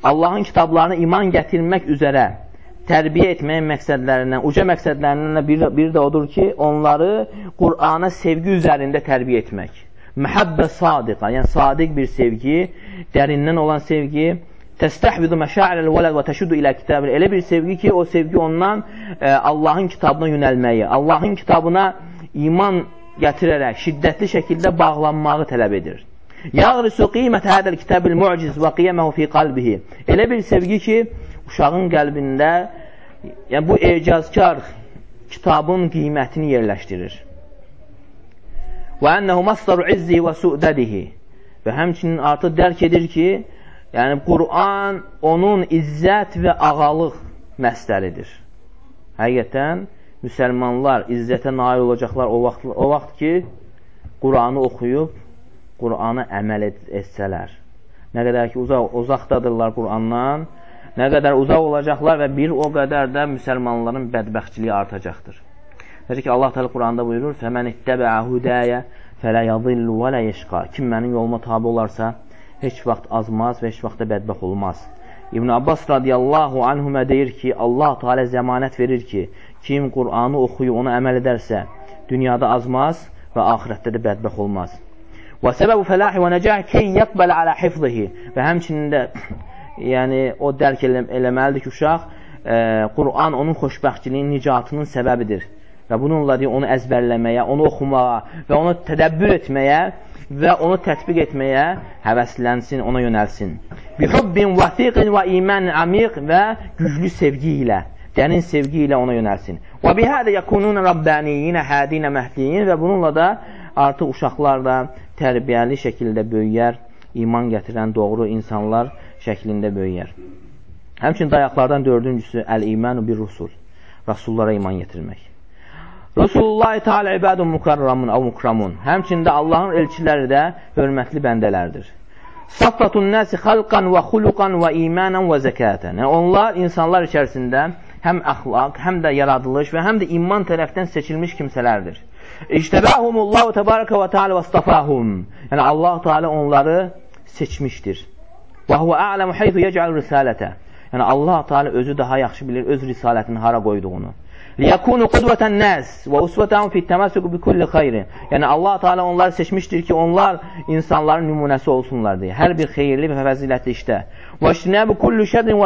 Allahın kitablarına iman gətirmək üzərə tərbiyə etməyin məqsədlərindən, uca məqsədlərindən bir, bir də odur ki, onları Qur'ana sevgi üzərində tərbiyə etmək. Məhəbbə sadiqa, yəni sadiq bir sevgi, dərindən olan sevgi, təstəhvidu məşairəl vələd və təşudu ilə kitabı. Elə bir sevgi ki, o sevgi ondan e, Allahın kitabına yönəlməyi, Allahın kitabına iman gətirərək şiddətli şəkildə bağlanmağı tələb edir. Yağrisu qiymət hədəl kitabil mu'ciz və qiyaməhu fi qalbihi. Elə bir sevgi ki, uşağın qəlbində yəni bu ecazkar kitabın qiymətini yerləşdirir. Və ənəhu masdaru izzi və su'dədihi. Və həmçinin artıq dərk edir ki, yəni Quran onun izzət və ağalıq məsləridir. Həqiqətən, müsəlmanlar izzətə nail olacaqlar o vaxt, o vaxt ki, Quranı oxuyub, Qurana əməl et, etsələr. Nə qədər ki, uzaq, uzaqdadırlar Qurandan, nə qədər uzaq olacaqlar və bir o qədər də müsəlmanların bədbəxtçiliyi artacaqdır. Necə ki, Allah təala Quranda buyurur: "Fəmən ittəbə hudaya fələ yadillu və lə yeşqa." Kim mənim yoluma tabe olarsa, heç vaxt azmaz və heç vaxt da bədbəxt olmaz. İbn Abbas radiyallahu anhumə deyir ki, Allah Teala zəmanət verir ki, Kim Qur'anı oxuyub ona əməl edərsə, dünyada azmaz və axirətdə də bədbəx olmaz. Və səbəbu fəlahi və nəcəh key yəqbəl alə hifzihi və həmçinin də (clears throat) yəni o dərk elə eləməlidir ki, uşaq e, Qur'an onun xoşbəxtçiliyin, nicatının səbəbidir. Və bununla deyir, onu əzbərləməyə, onu oxumağa və onu tədəbbür etməyə və onu tətbiq etməyə həvəslənsin, ona yönəlsin. Bihubbin vəsiqin və iman amiq və güclü sevgi ilə dərin sevgi ilə ona yönəlsin. Və bihədə yakunun rabbaniyinə hədinə məhdiyin və bununla da artıq uşaqlar da tərbiyəli şəkildə böyüyər, iman gətirən doğru insanlar şəklində böyüyər. Həmçin dayaqlardan dördüncüsü əl-imanu bir rusul. Rasullara iman gətirmək. Rasulullah Teala ibadun mukarramun av mukramun. Həmçində Allahın elçiləri də hörmətli bəndələrdir. Saffatun nəsi xalqan və xuluqan və imanan və zəkətən. Yəni, onlar insanlar içərisində həm əxlaq, həm də yaradılış və həm də iman tərəfdən seçilmiş kimsələrdir. İştəbəhumullahu təbarəkə və teala və stafahum. Yəni Allah Teala onları seçmişdir. Və huve a'lemu haythu yec'al risalete. Yəni Allah Teala özü daha yaxşı bilir öz risalətini hara qoyduğunu. Nas və usvatan fi tamassuk bi kulli xeyr. Yəni Allah Teala onları seçmişdir ki, onlar insanların nümunəsi olsunlar deyə. Hər bir xeyirli və fəzilətli işdə. Və iştinəbu kullu şərrin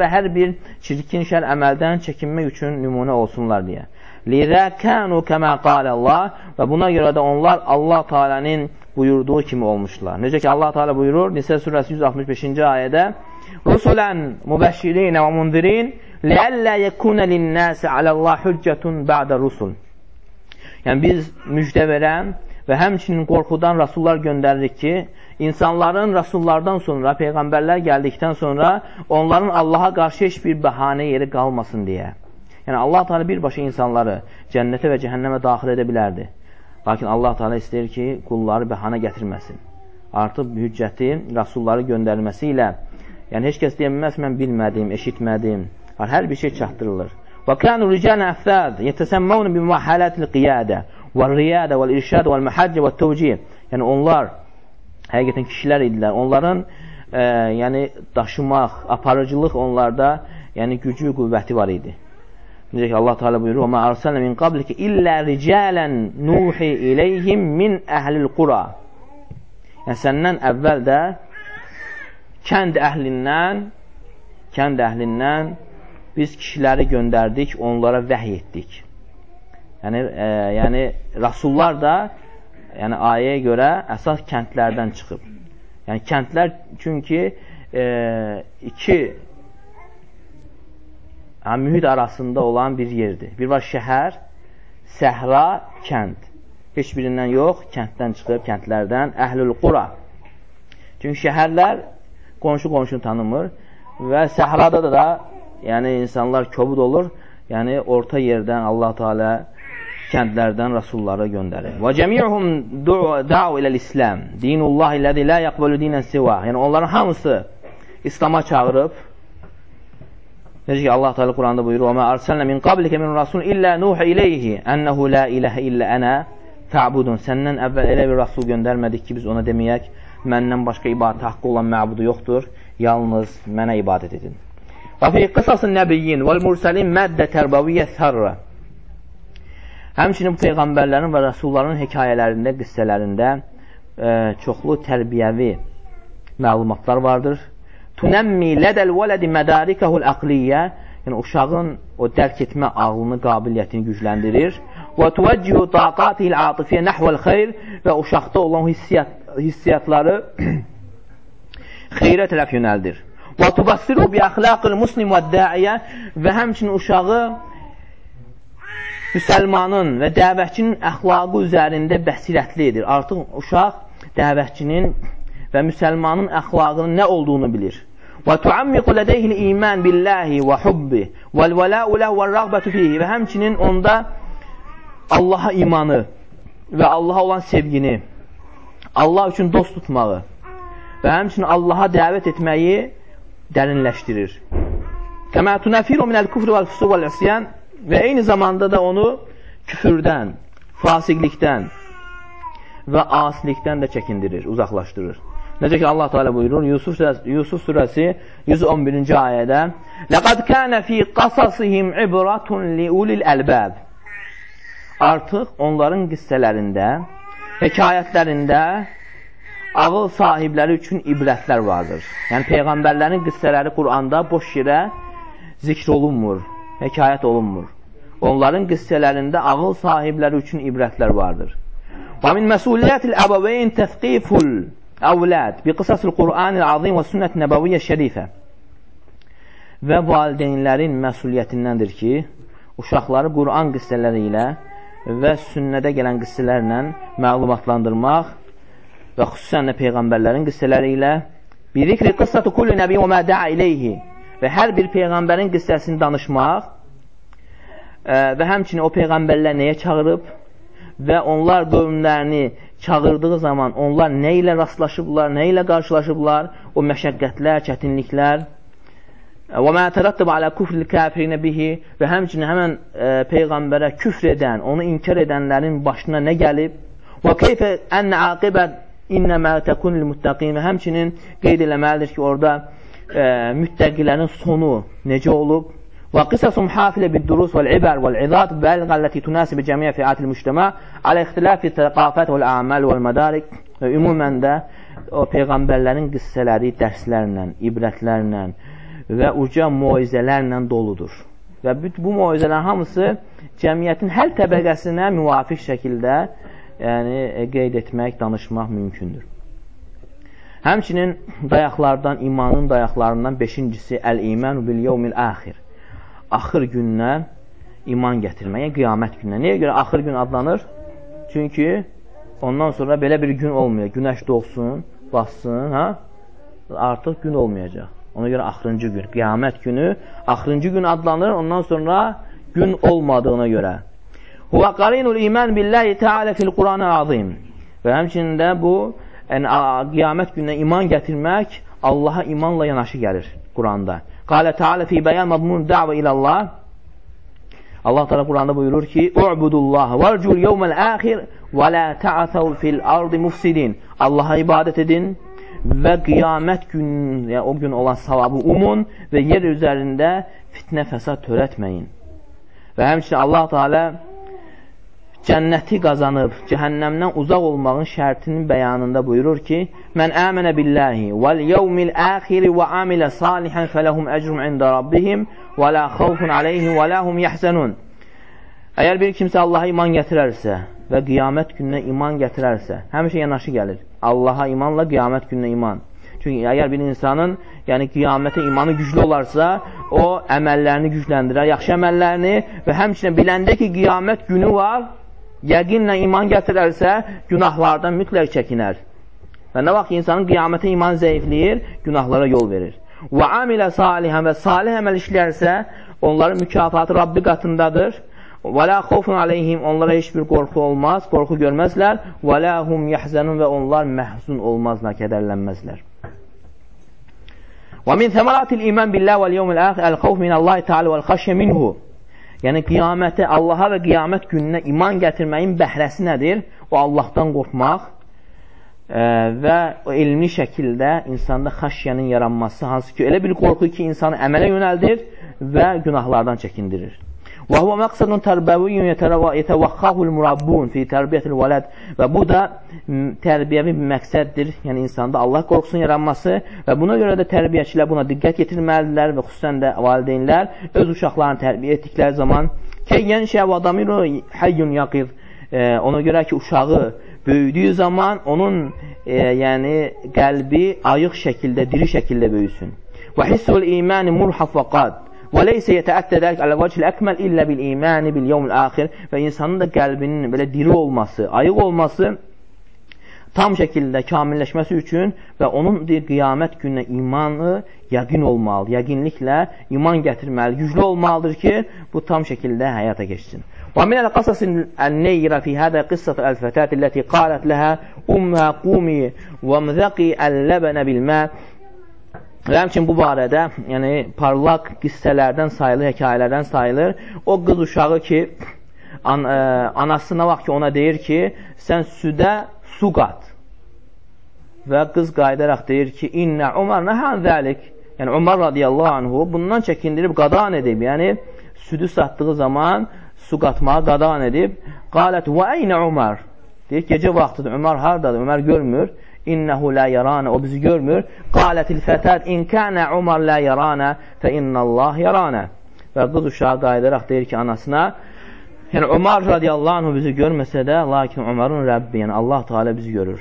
və hər bir çirkin şər əməldən çəkinmək üçün nümunə olsunlar deyə. Lidə kənu kəmə qalə Allah və buna görə də onlar Allah Teala'nın buyurduğu kimi olmuşlar. Necə ki Allah Teala buyurur Nisə surəsi 165-ci ayədə Rusulən mübəşşirin və mundirin Ləəllə yekuna linnəsi aləllâh hüccətun bə'də rusul. Yəni, biz müjdə verəm və həmçinin qorxudan rasullar göndəririk ki, insanların rasullardan sonra, peyğəmbərlər gəldikdən sonra onların Allaha qarşı heç bir bəhanə yeri qalmasın deyə. Yəni, Allah Teala birbaşa insanları cənnətə və cəhənnəmə daxil edə bilərdi. Lakin Allah Teala istəyir ki, qulları bəhanə gətirməsin. Artıq hüccəti rasulları göndərməsi ilə, yəni heç kəs deyə bilməz, mən bilmədim, eşitmədim, var. Hər bir şey çatdırılır. Və kanu rical afsad yetesemmavun bi muhalatil qiyada və riyada və irşad və muhacc və tevcih. Yəni onlar həqiqətən kişilər idilər. Onların e, yəni daşımaq, aparıcılıq onlarda, yəni gücü, qüvvəti var idi. Necə ki Allah Teala buyurur: "Və ma arsalna min qablika illa rijalan nuhi ilayhim min ahlil qura." Yəni səndən əvvəl də kənd əhlindən, kənd əhlindən biz kişiləri göndərdik, onlara vəhy etdik. Yəni, e, yəni rasullar da yəni ayəyə görə əsas kəndlərdən çıxıb. Yəni kəndlər çünki e, iki yəni, mühit arasında olan bir yerdir. Bir var şəhər, səhra, kənd. Heç birindən yox, kənddən çıxıb, kəndlərdən əhlül qura. Çünki şəhərlər qonşu qonşunu tanımır və səhrada da, da yəni insanlar kobud olur. Yəni orta yerdən Allah Teala kəndlərdən rasulları göndərir. Və cəmi'uhum da'u iləl-İslam. Dinullah illəzi la yaqbalu dinən siva. Yəni onların hamısı İslam'a çağırıb. Necə ki Allah Teala Quranda buyurur: "Və mə arsalna min qablikə min rasul illə nuh ileyhi ennehu la ilahe illə ana ta'budun." Səndən əvvəl elə bir rasul göndərmədik ki, biz ona deməyək, məndən başqa ibadət haqqı olan məbudu yoxdur, yalnız mənə ibadət edin. Və fi qısasın nəbiyyin vəl mursəlin məddə tərbaviyyə sərrə. Həmçinin Peyğəmbərlərin və Rəsulların hekayələrində, qissələrində e, çoxlu tərbiyəvi məlumatlar vardır. Tunəmmi lədəl vələdi mədarikəhul əqliyyə yəni uşağın o dərk etmə ağlını, qabiliyyətini gücləndirir. Və tuvəccihu taqatihil atifiyyə nəhvəl xeyr və uşaqda olan hissiyyat, hissiyatları (clears throat) xeyrə tərəf yönəldir. Və tubassiru bi əxlaqil muslim və dəiyə və həmçinin uşağı müsəlmanın və dəvətçinin əxlaqı üzərində bəsirətli edir. Artıq uşaq dəvətçinin və müsəlmanın əxlaqının nə olduğunu bilir. Və tuammiqu ladayhi iman billahi və hubbi vəl vala'u lahu və rəğbətu fihi və həmçinin onda Allaha imanı və Allaha olan sevgini, Allah üçün dost tutmağı və həmçinin Allaha dəvət etməyi dərinləşdirir. Kəmə tunəfiru minəl küfr vəl fusuq vəl isyan və eyni zamanda da onu küfürdən, fasiqlikdən və asilikdən də çəkindirir, uzaqlaşdırır. Necə ki Allah Teala buyurur Yusuf surəsi, Yusuf surəsi 111-ci ayədə: "Laqad kana fi qasasihim ibratun liulil albab." Artıq onların qissələrində, hekayətlərində ağıl sahibləri üçün ibrətlər vardır. Yəni, Peyğəmbərlərin qissələri Quranda boş yerə zikr olunmur, hekayət olunmur. Onların qissələrində ağıl sahibləri üçün ibrətlər vardır. Və min məsuliyyətil əbəveyn təfqiful əvlad bi qısasil Qur'anil azim və sünnət nəbəviyyə şərifə. Və valideynlərin məsuliyyətindəndir ki, uşaqları Qur'an qissələri ilə və sünnədə gələn qissələrlə məlumatlandırmaq və xüsusən də Peyğəmbərlərin qissələri ilə bir zikri qıssatı kulli nəbi və mə dəə ileyhi və hər bir Peyğəmbərin qissəsini danışmaq e, və həmçinin o Peyğəmbərlər nəyə çağırıb və onlar qövmlərini çağırdığı zaman onlar nə ilə rastlaşıblar, nə ilə qarşılaşıblar, o məşəqqətlər, çətinliklər. Və mə tərəttəb alə küfril kafirinə bihi və həmçinin həmən e, Peyğəmbərə küfr edən, onu inkar edənlərin başına nə gəlib? Və keyfə ən aqibət İnnəmə təkunil müttəqin və həmçinin qeyd eləməlidir ki, orada e, müttəqilərin sonu necə olub? Və qisasum hafilə bid-durus vəl-ibər vəl-izat bəlğəlləti tunəsibi cəmiyə fiatil müştəmə alə ixtilafi təqafət vəl-əməl vəl-mədarik və ümumən də o Peyğəmbərlərin qissələri dərslərlə, ibrətlərlə və uca muizələrlə doludur. Və bu muizələrin hamısı cəmiyyətin hər təbəqəsinə müvafiq şəkildə yəni, e, qeyd etmək, danışmaq mümkündür. Həmçinin dayaqlardan, imanın dayaqlarından beşincisi əl-imənu bil yevmil axir. axır gününə iman gətirməyə, qiyamət gününə. Niyə görə axır gün adlanır? Çünki ondan sonra belə bir gün olmuyor. Günəş doğsun, bassın, hə? artıq gün olmayacaq. Ona görə axırıncı gün, qiyamət günü axırıncı gün adlanır, ondan sonra gün olmadığına görə. Huvə qarinul iman billahi teala fil Quran-ı azim. Və həmçində bu, yəni, qiyamət gününə iman gətirmək Allaha imanla yanaşı gəlir Quranda. Qalə Teala fi bəyan madmun da'və ilallah Allah Teala Quranda buyurur ki: "U'budullah varcul yevmel ahir və la ta'thaw fil ardı mufsidin." Allaha ibadət edin və qiyamət günü, yəni o gün olan savabı umun və yer üzərində fitnə fəsad törətməyin. Və həmçinin Allah Teala cənnəti qazanıb cəhənnəmdən uzaq olmağın şərtinin bəyanında buyurur ki, Mən əmənə billahi vəl yevmil əxiri və amilə salihən fələhum əcrum ində rabbihim və la xavfun aleyhim və la hum yəhzənun. Əgər bir kimsə Allaha iman gətirərsə və qiyamət gününə iman gətirərsə, həmişə yanaşı gəlir. Allaha imanla qiyamət gününə iman. Çünki əgər bir insanın yəni qiyamətə imanı güclü olarsa, o əməllərini gücləndirər, yaxşı əməllərini və həmçinin biləndə ki, qiyamət günü var, yəqinlə iman gətirərsə, günahlardan mütləq çəkinər. Və nə vaxt insanın qiyamətə iman zəifləyir, günahlara yol verir. Və amilə salihən və salih əməl işlərsə, onların mükafatı Rabbi qatındadır. Və la xofun aleyhim, onlara heç bir qorxu olmaz, qorxu görməzlər. Və la hum yəhzənun və onlar məhzun olmazlar, kədərlənməzlər. Və min thəmaratil iman billah vəl yevmil əxir əl-xawf minəllahi ta'ala vəl-xəşyə minhu. Yəni, qiyamətə, Allaha və qiyamət gününə iman gətirməyin bəhrəsi nədir? O, Allahdan qorxmaq ə, və o elmi şəkildə insanda xəşyənin yaranması, hansı ki, elə bir qorxu ki, insanı əmələ yönəldir və günahlardan çəkindirir. Huvə məqsədun tərbəviyyün yetəvəxxahul murabbun fi tərbiyyətil vələd və bu da tərbiyəvi bir məqsəddir, yəni insanda Allah qorxusunun yaranması və buna görə də tərbiyəçilər buna diqqət yetirməlidirlər və xüsusən də valideynlər öz uşaqlarını tərbiyə etdikləri zaman kəyyən şəv adamiru həyyun yaqir e, ona görə ki, uşağı böyüdüyü zaman onun e, yəni qəlbi ayıq şəkildə, diri şəkildə böyüsün. Və hissul imani murhaf və qad Və leysə yətəəttə dəlik alə vəcil əkməl illə bil imani bil yevmil axir və insanın da qəlbinin belə diri olması, ayıq olması tam şəkildə kamilləşməsi üçün və onun deyir, qiyamət gününə imanı yəqin olmalı, yəqinliklə iman gətirməli, güclü olmalıdır ki, bu tam şəkildə həyata geçsin. Və minəl qasasin ən-neyrə fi hədə qıssat əl-fətət illəti qalət ləhə ummə qumi və mzəqi əl-ləbənə bilmə Və həmçin bu barədə, yəni parlaq qissələrdən sayılır, hekayələrdən sayılır. O qız uşağı ki, an, ə, e, anası nə vaxt ki ona deyir ki, sən südə su qat. Və qız qayıdaraq deyir ki, innə Umar nəhən zəlik. Yəni Umar radiyallahu anhu bundan çəkindirib qadan edib. Yəni südü satdığı zaman su qatmağı qadan edib. Qalət və əynə Umar. Deyir, gecə vaxtıdır, Ömər hardadır? Ömər görmür. İnnehu la yarana. O bizi görmür. Qalətil fətət in kana Umar la yarana fe innallah yarana. Və qız uşağı qayıdaraq deyir ki, anasına Yəni Umar radiyallahu anh bizi görməsə də, lakin Umarın Rəbbi, yəni Allah Teala bizi görür.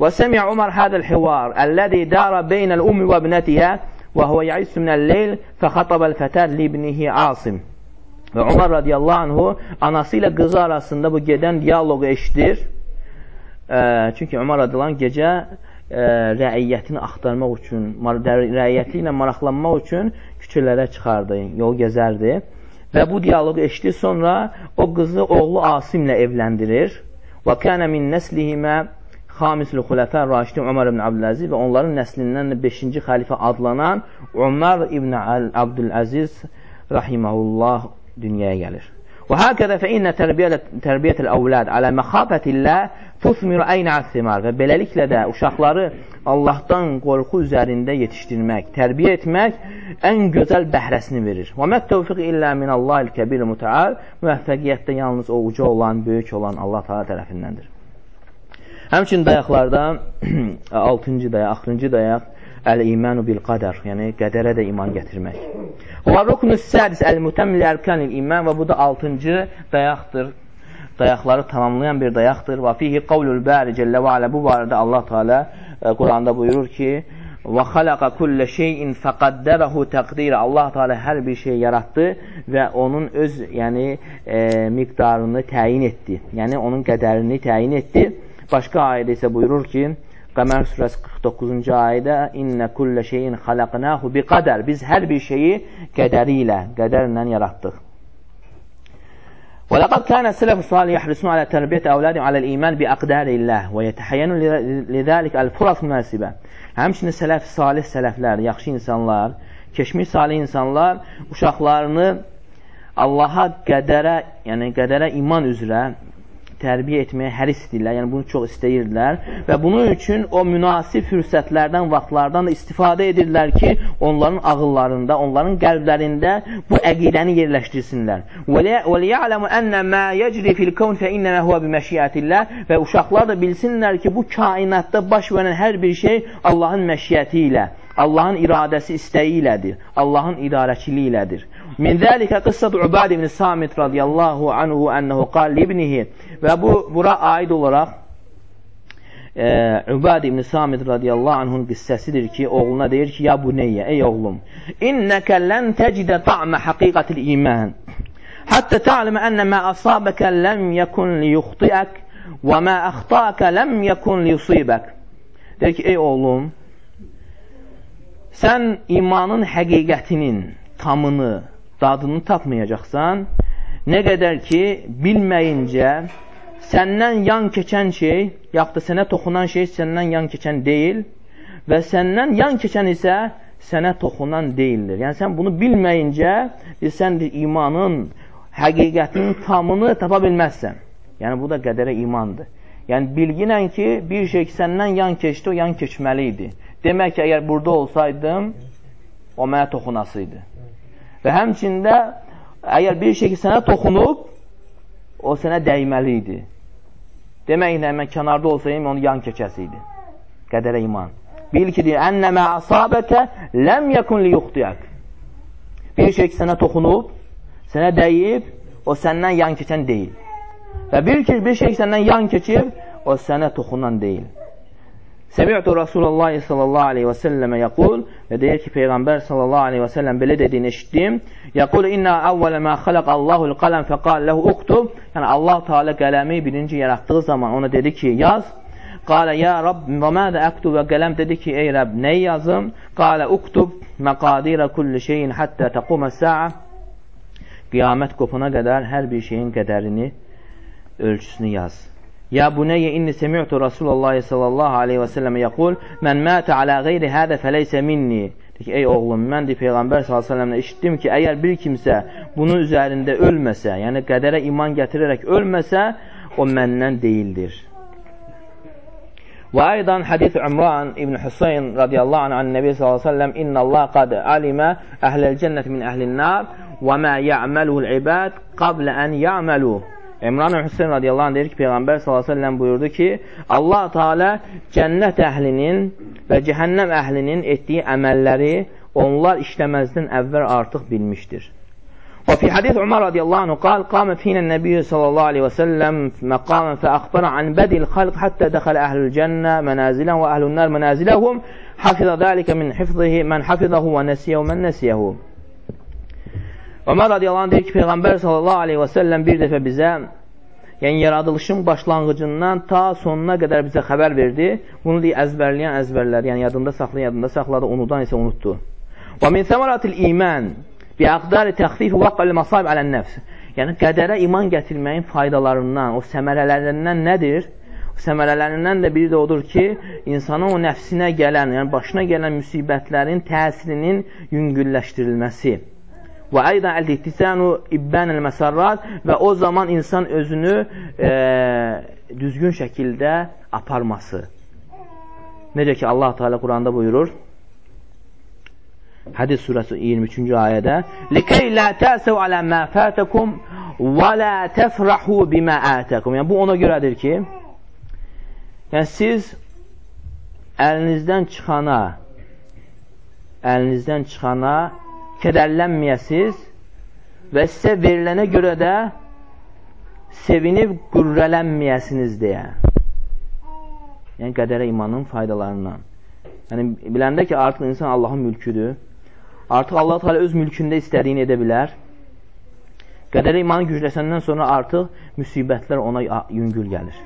Və səmiyə Umar hədəl hivar, əlləzi dara beynəl ummi və ibnətihə və huvə yəissu minəl-leyl fəxatabəl fətər libnihi Asim. Və Umar radiyallahu anhu anası ilə qızı arasında bu gedən diyaloqu eşidir çünki Ömər Adılan gecə ə, rəiyyətini axtarmaq üçün, rəiyyəti ilə maraqlanmaq üçün küçələrə çıxardı, yol gəzərdi. Və bu dialoqu eşitdi, sonra o qızı oğlu Asimlə evləndirir. Və kənə min nəslihimə Xamisul Xulafə Raşidin Ömər ibn Abdüləziz və onların nəslindən də 5-ci xəlifə adlanan Ömər ibn Abdüləziz rahiməhullah dünyaya gəlir. Və həkədə fə innə tərbiyyət əvlad alə məxafətillə tusmiru əynə əssimar və beləliklə də uşaqları Allahdan qorxu üzərində yetişdirmək, tərbiyə etmək ən gözəl bəhrəsini verir. Və mət tövfiq illə minəllahil kəbir mütəal müvəffəqiyyətdə yalnız o uca olan, böyük olan Allah Taala tərəfindəndir. Həmçinin dayaqlarda 6-cı dayaq, (clears throat) axırıncı dayaq Əl-imanu bil qadər, yəni qədərə də iman gətirmək. Və ruknu sədis əl-mütəmmil ərkanil iman və bu da 6-cı dayaqdır. Dayaqları tamamlayan bir dayaqdır. Və fihi qavlul bəri cəllə və alə bu barədə Allah Teala e, Quranda buyurur ki: Və xalaqa kullə şeyin fəqəddərəhu təqdir. Allah Teala hər bir şey yaratdı və onun öz, yəni e, miqdarını təyin etdi. Yəni onun qədərini təyin etdi. Başqa ayədə isə buyurur ki, Qəmər surəsi 49-cu ayədə İnnə kullə şeyin xaləqnahu bi qədər. Biz hər bir şeyi qədəri ilə, qədərlə yaratdıq. Və ləqəd kənə sələf-ü salih yəhrisun alə tərbiyyət əvlədim aləl iman bi əqdərilləh və yətəhəyyənun lidəlik əl-furaf münasibə. Həmçinin sələf salih sələflər, yaxşı insanlar, keçmiş salih insanlar uşaqlarını Allaha qədərə, yəni qədərə iman üzrə tərbiyə etməyə həris edirlər, yəni bunu çox istəyirdilər və bunun üçün o münasib fürsətlərdən, vaxtlardan da istifadə edirlər ki, onların ağıllarında, onların qəlblərində bu əqidəni yerləşdirsinlər. Və liya'lamu ennə mə yecri fil kevn fə innəmə huvə biməşiyyətillah və uşaqlar da bilsinlər ki, bu kainatda baş verən hər bir şey Allahın məşiyyəti ilə, Allahın iradəsi istəyi ilədir, Allahın idarəçiliyi ilədir. Min zəlikə qıssat Ubad ibn Samit radiyallahu anhu ənəhu qal libnihi və bu bura aid olaraq e, Ubad ibn Samit radiyallahu anhun qissəsidir ki, oğluna deyir ki, ya bu neyyə, ey oğlum, innəkə lən təcidə ta'mə həqiqətil iman həttə ta'limə ənə mə asabəkə ləm yəkun liyuxtiyək və mə əxtəkə ləm yəkun liyusibək. Deyir ki, ey oğlum, sən imanın həqiqətinin tamını, dadını tapmayacaqsan, nə qədər ki, bilməyincə səndən yan keçən şey, yaxud da sənə toxunan şey səndən yan keçən deyil və səndən yan keçən isə sənə toxunan deyildir. Yəni, sən bunu bilməyincə, sən imanın həqiqətinin tamını tapa bilməzsən. Yəni, bu da qədərə imandır. Yəni, bilginən ki, bir şey ki, səndən yan keçdi, o yan keçməli idi. Demək ki, əgər burada olsaydım, o mənə toxunasıydı. Və həmçində, əgər bir şey ki, sənə toxunub, o sənə dəyməli idi. Deməklə, mən kənarda olsayım, onu yan keçəsi idi. Qədərə iman. Bil ki, deyir, ənnəmə asabətə ləm yəkun li yuxdiyək. Bir şey ki, sənə toxunub, sənə dəyib, o səndən yan keçən deyil. Və bir ki, bir şey ki, səndən yan keçib, o sənə toxunan deyil. Səmi'tu Rasulullah sallallahu aleyhi və səlləmə yəqul və deyir ki, Peyğəmbər sallallahu aleyhi və səlləm belə dediyini eşitdim. Yəqul inna əvvələ mə xələq Allahul qələm fəqal ləhu uqtub. Yəni, Allah Teala qələmi birinci yaratdığı zaman ona dedi ki, yaz. Qalə, ya Rab, və mədə əktub və qələm dedi ki, ey Rəb, nəyi yazım? Qalə, uqtub məqadirə kulli şeyin həttə təqumə səə. Qiyamət qopuna qədər hər bir şeyin qədərini, ölçüsünü yaz. Ya buneyyə inni semi'tu Rasulullah sallallahu aleyhi və səlləmə yəqul Mən mətə alə qeyri hədə fələysə minni Deyir ki, ey oğlum, mən deyir, Peyğəmbər s.ə.və işitdim ki, əgər bir kimsə bunun üzərində ölməsə, yəni qədərə iman gətirərək ölməsə, o məndən deyildir. Və aydan hadis Ümran ibn Hüseyn radiyallahu anh an Nəbi s.ə.v İnna Allah qad alimə əhləl cənnət min əhlin nar və mə ya'məluhul ibad qablə ən ya'məluh İmran Hüseyin radiyallahu anh deyir ki, Peyğəmbər s.ə.v buyurdu ki, Allah Teala cənnət əhlinin və cəhənnəm əhlinin etdiyi əməlləri onlar işləməzdən əvvəl artıq bilmişdir. Və fi hadis Umar radiyallahu anh qal, qamə finə nəbiyyə sallallahu aleyhi və səlləm məqamən fəəxbərə an bədil xalq həttə dəxələ əhlül cənnə mənazilən və əhlül nər mənaziləhum hafizə dəlikə min hifzihi mən hafizəhu və nəsiyəhu mən nəsiyəhu. Ömər radiyallahu anh deyir ki, Peyğəmbər sallallahu aleyhi və səlləm bir dəfə bizə, yəni yaradılışın başlanğıcından ta sonuna qədər bizə xəbər verdi. Bunu deyir, əzbərləyən əzbərlər, yəni yadında saxlayan, yadında saxladı, unudan isə unutdu. Və min səmaratil iman bi əqdari təxfifi vaqqəl masab alən nəfs. Yəni qədərə iman gətirməyin faydalarından, o səmərələrindən nədir? Səmərələrindən də biri də odur ki, insanın o nəfsinə gələn, yəni başına gələn müsibətlərin təsirinin yüngülləşdirilməsi və aydan əl-ihtisanu ibbənəl məsarrat və o zaman insan özünü e, düzgün şəkildə aparması. Necə ki, Allah Teala Quranda buyurur, Hədis surəsi 23-cü ayədə Likəy lə təsəv alə mə fətəkum və lə təfrahu bimə ətəkum Yəni, bu ona görədir ki, yəni siz əlinizdən çıxana əlinizdən çıxana kədərlənməyəsiz və sizə verilənə görə də sevinib qürrələnməyəsiniz deyə. Yəni, qədərə imanın faydalarından. Yəni, biləndə ki, artıq insan Allahın mülküdür. Artıq Allah Teala öz mülkündə istədiyini edə bilər. Qədərə imanı gücləsəndən sonra artıq müsibətlər ona yüngül gəlir.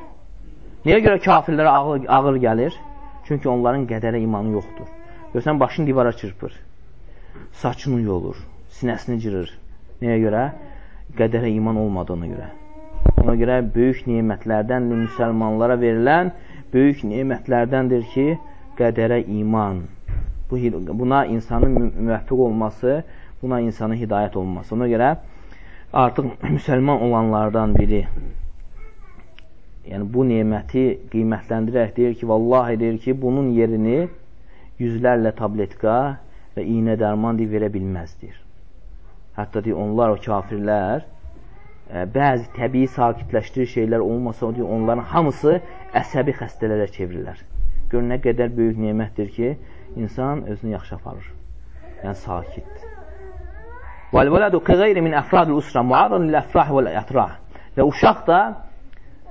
Niyə görə kafirlərə ağır, ağır gəlir? Çünki onların qədərə imanı yoxdur. Görsən, başını divara çırpır, saçını yolur, sinəsini cırır. Nəyə görə? Qədərə iman olmadığına görə. Ona görə böyük nimətlərdəndir müsəlmanlara verilən böyük nimətlərdəndir ki, qədərə iman. Bu, buna insanın müvəffiq olması, buna insanın hidayət olması. Ona görə artıq (clears throat) müsəlman olanlardan biri yəni bu neməti qiymətləndirərək deyir ki, vallahi deyir ki, bunun yerini yüzlərlə tabletka və iynə dərman deyir, verə bilməz, deyir. Hətta deyir, onlar, o kafirlər, ə, bəzi təbii sakitləşdirir şeylər olmasa, deyir, onların hamısı əsəbi xəstələrə çevrilir. Gör, nə qədər böyük nemətdir ki, insan özünü yaxşı aparır. Yəni, sakitdir. Vəl-vələdu qeyri min əfradil usra, muarran l-əfrah vəl-ətrah. Və uşaq da,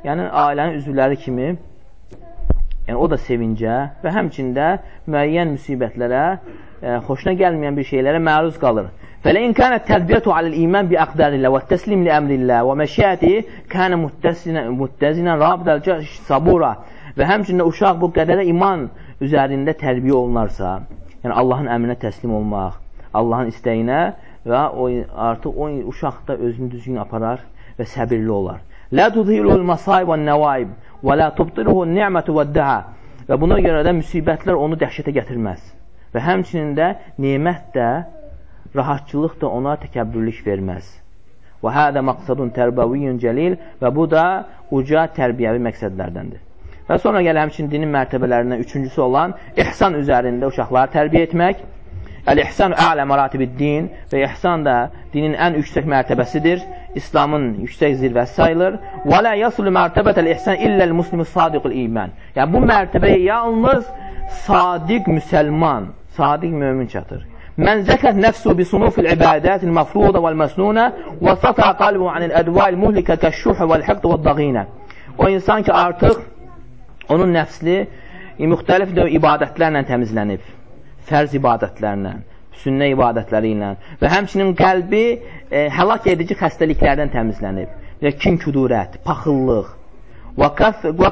yəni ailənin üzvləri kimi, yəni o da sevincə və həmçində müəyyən müsibətlərə e, xoşuna gəlməyən bir şeylərə məruz qalır. Fələ in kənət tədbiyyətu aləl iman bi əqdərillə və təslim li əmrillə və məşiyyəti kənə müttəzinə rabdəl sabura və həmçində uşaq bu qədərə iman üzərində tərbiyə olunarsa, yəni Allahın əmrinə təslim olmaq, Allahın istəyinə və o, artıq o uşaq da özünü düzgün aparar və səbirli olar. Lə tudhilul masaib və nəvaib və lə tubtiluhu ni'mətu və dəha və buna görə də müsibətlər onu dəhşətə gətirməz və həmçinin də nemət də rahatçılıq da ona təkəbbürlük verməz. Və hədə maqsadun tərbəviyyün cəlil və bu da uca tərbiyəvi məqsədlərdəndir. Və sonra gələ həmçinin dinin mərtəbələrindən üçüncüsü olan ihsan üzərində uşaqları tərbiyə etmək Əl-İhsan ələ maratibid-din və ihsan da dinin ən yüksək mərtəbəsidir. İslamın yüksək zirvəsi sayılır. Və la yasulu mərtəbətəl ihsan illəl muslimu sadiqul iman. Yəni bu mərtəbəyə yalnız sadiq müsəlman, sadiq mömin çatır. Mən zəkət nəfsu bi sunufil ibadətil mafruda vəl məsnunə və sata qalbu anil ədvail muhlikə kəşşuhə vəl hiqd və dağinə. O insan ki, artıq onun nəfsli müxtəlif ibadətlərlə təmizlənib fərz ibadətlərlə, sünnə ibadətləri ilə və həmçinin qəlbi e, həlak edici xəstəliklərdən təmizlənib. Və kin küdurət, paxıllıq, və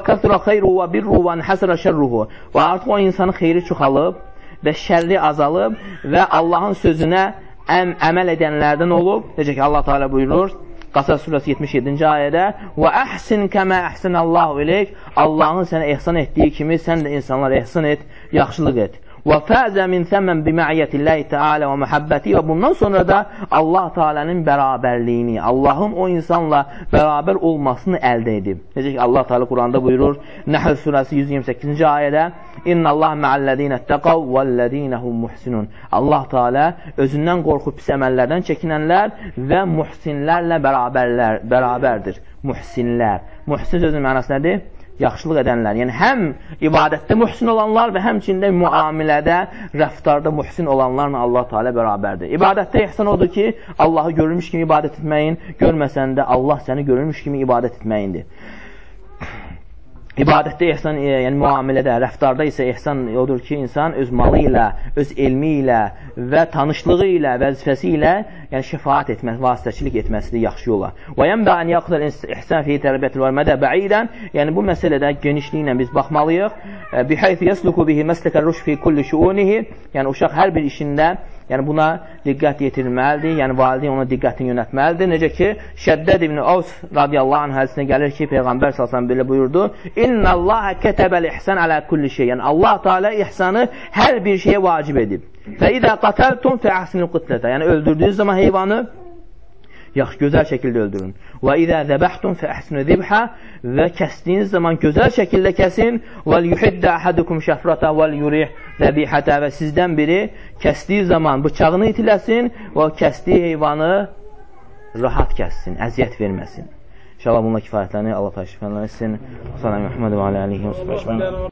kəsrə xeyru və birru və nəhəsrə şərruhu və artıq o insanın xeyri çoxalıb və şərri azalıb və Allahın sözünə əm əməl edənlərdən olub. Necə ki, Allah Teala buyurur, Qasas surəsi 77-ci ayədə və əhsin kəmə əhsinəllahu ileyk Allahın sənə ehsan etdiyi kimi sən də insanlara ehsan et, yaxşılıq et. Və fəzə min səmən biməiyyətilləhi tealə və məhəbbəti və bundan sonra da Allah Teala'nın bərabərliyini, Allahın o insanla bərabər olmasını əldə edib. Necə ki, Allah Teala Quranda buyurur, Nəhl surəsi 128-ci ayədə, İnna Allah mə'əllədinə təqav vəllədinəhum muhsinun. Allah Teala özündən qorxub pis əməllərdən çəkinənlər və muhsinlərlə bərabərlər, bərabərdir. Muhsinlər. Muhsin sözün mənası nədir? Yaxşılıq edənlər. Yəni, həm ibadətdə mühsin olanlar və həmçində müamilədə, rəftarda mühsin olanlarla Allah Teala bərabərdir. İbadətdə ihsan odur ki, Allahı görülmüş kimi ibadət etməyin, görməsən də Allah səni görülmüş kimi ibadət etməyindir. İbadətdə ehsan, e, yəni müamilədə, rəftarda isə ehsan odur ki, insan öz malı ilə, öz elmi ilə və tanışlığı ilə, vəzifəsi ilə yəni şəfaat etməsi, vasitəçilik etməsidir yaxşı yola. Və yənbə an yaxudəl ihsan fi tərbiyyətil və mədə bəidən, yəni bu məsələdə genişliklə biz baxmalıyıq. E, bihayth yasluku bihi məsləkə ruş fi kulli şuunihi, yəni uşaq hər bir işində Yəni buna diqqət yetirilməlidir, yəni valideyn ona diqqətini yönətməlidir. Necə ki, Şəddəd ibn Avs radiyallahu anh hədisinə gəlir ki, Peyğəmbər sallallahu belə buyurdu: "İnnallaha katabəl ihsan ala kulli şey." Yəni Allah Teala ihsanı hər bir şeyə vacib edib. "Fə izə qataltum fa ahsinul qitlata." Yəni öldürdüyünüz zaman heyvanı yaxşı, gözəl şəkildə öldürün. Və izə zəbəhtum fə əhsinu zibhə və kəsdiyiniz zaman gözəl şəkildə kəsin. Və yuhiddə əhədukum şəfrata və yurih zəbihətə və sizdən biri kəsdiyi zaman bıçağını itiləsin və kəsdiyi heyvanı rahat kəssin, əziyyət verməsin. İnşallah bununla kifayətlənir. Allah təşrifənlər etsin. Salam Məhəmməd və və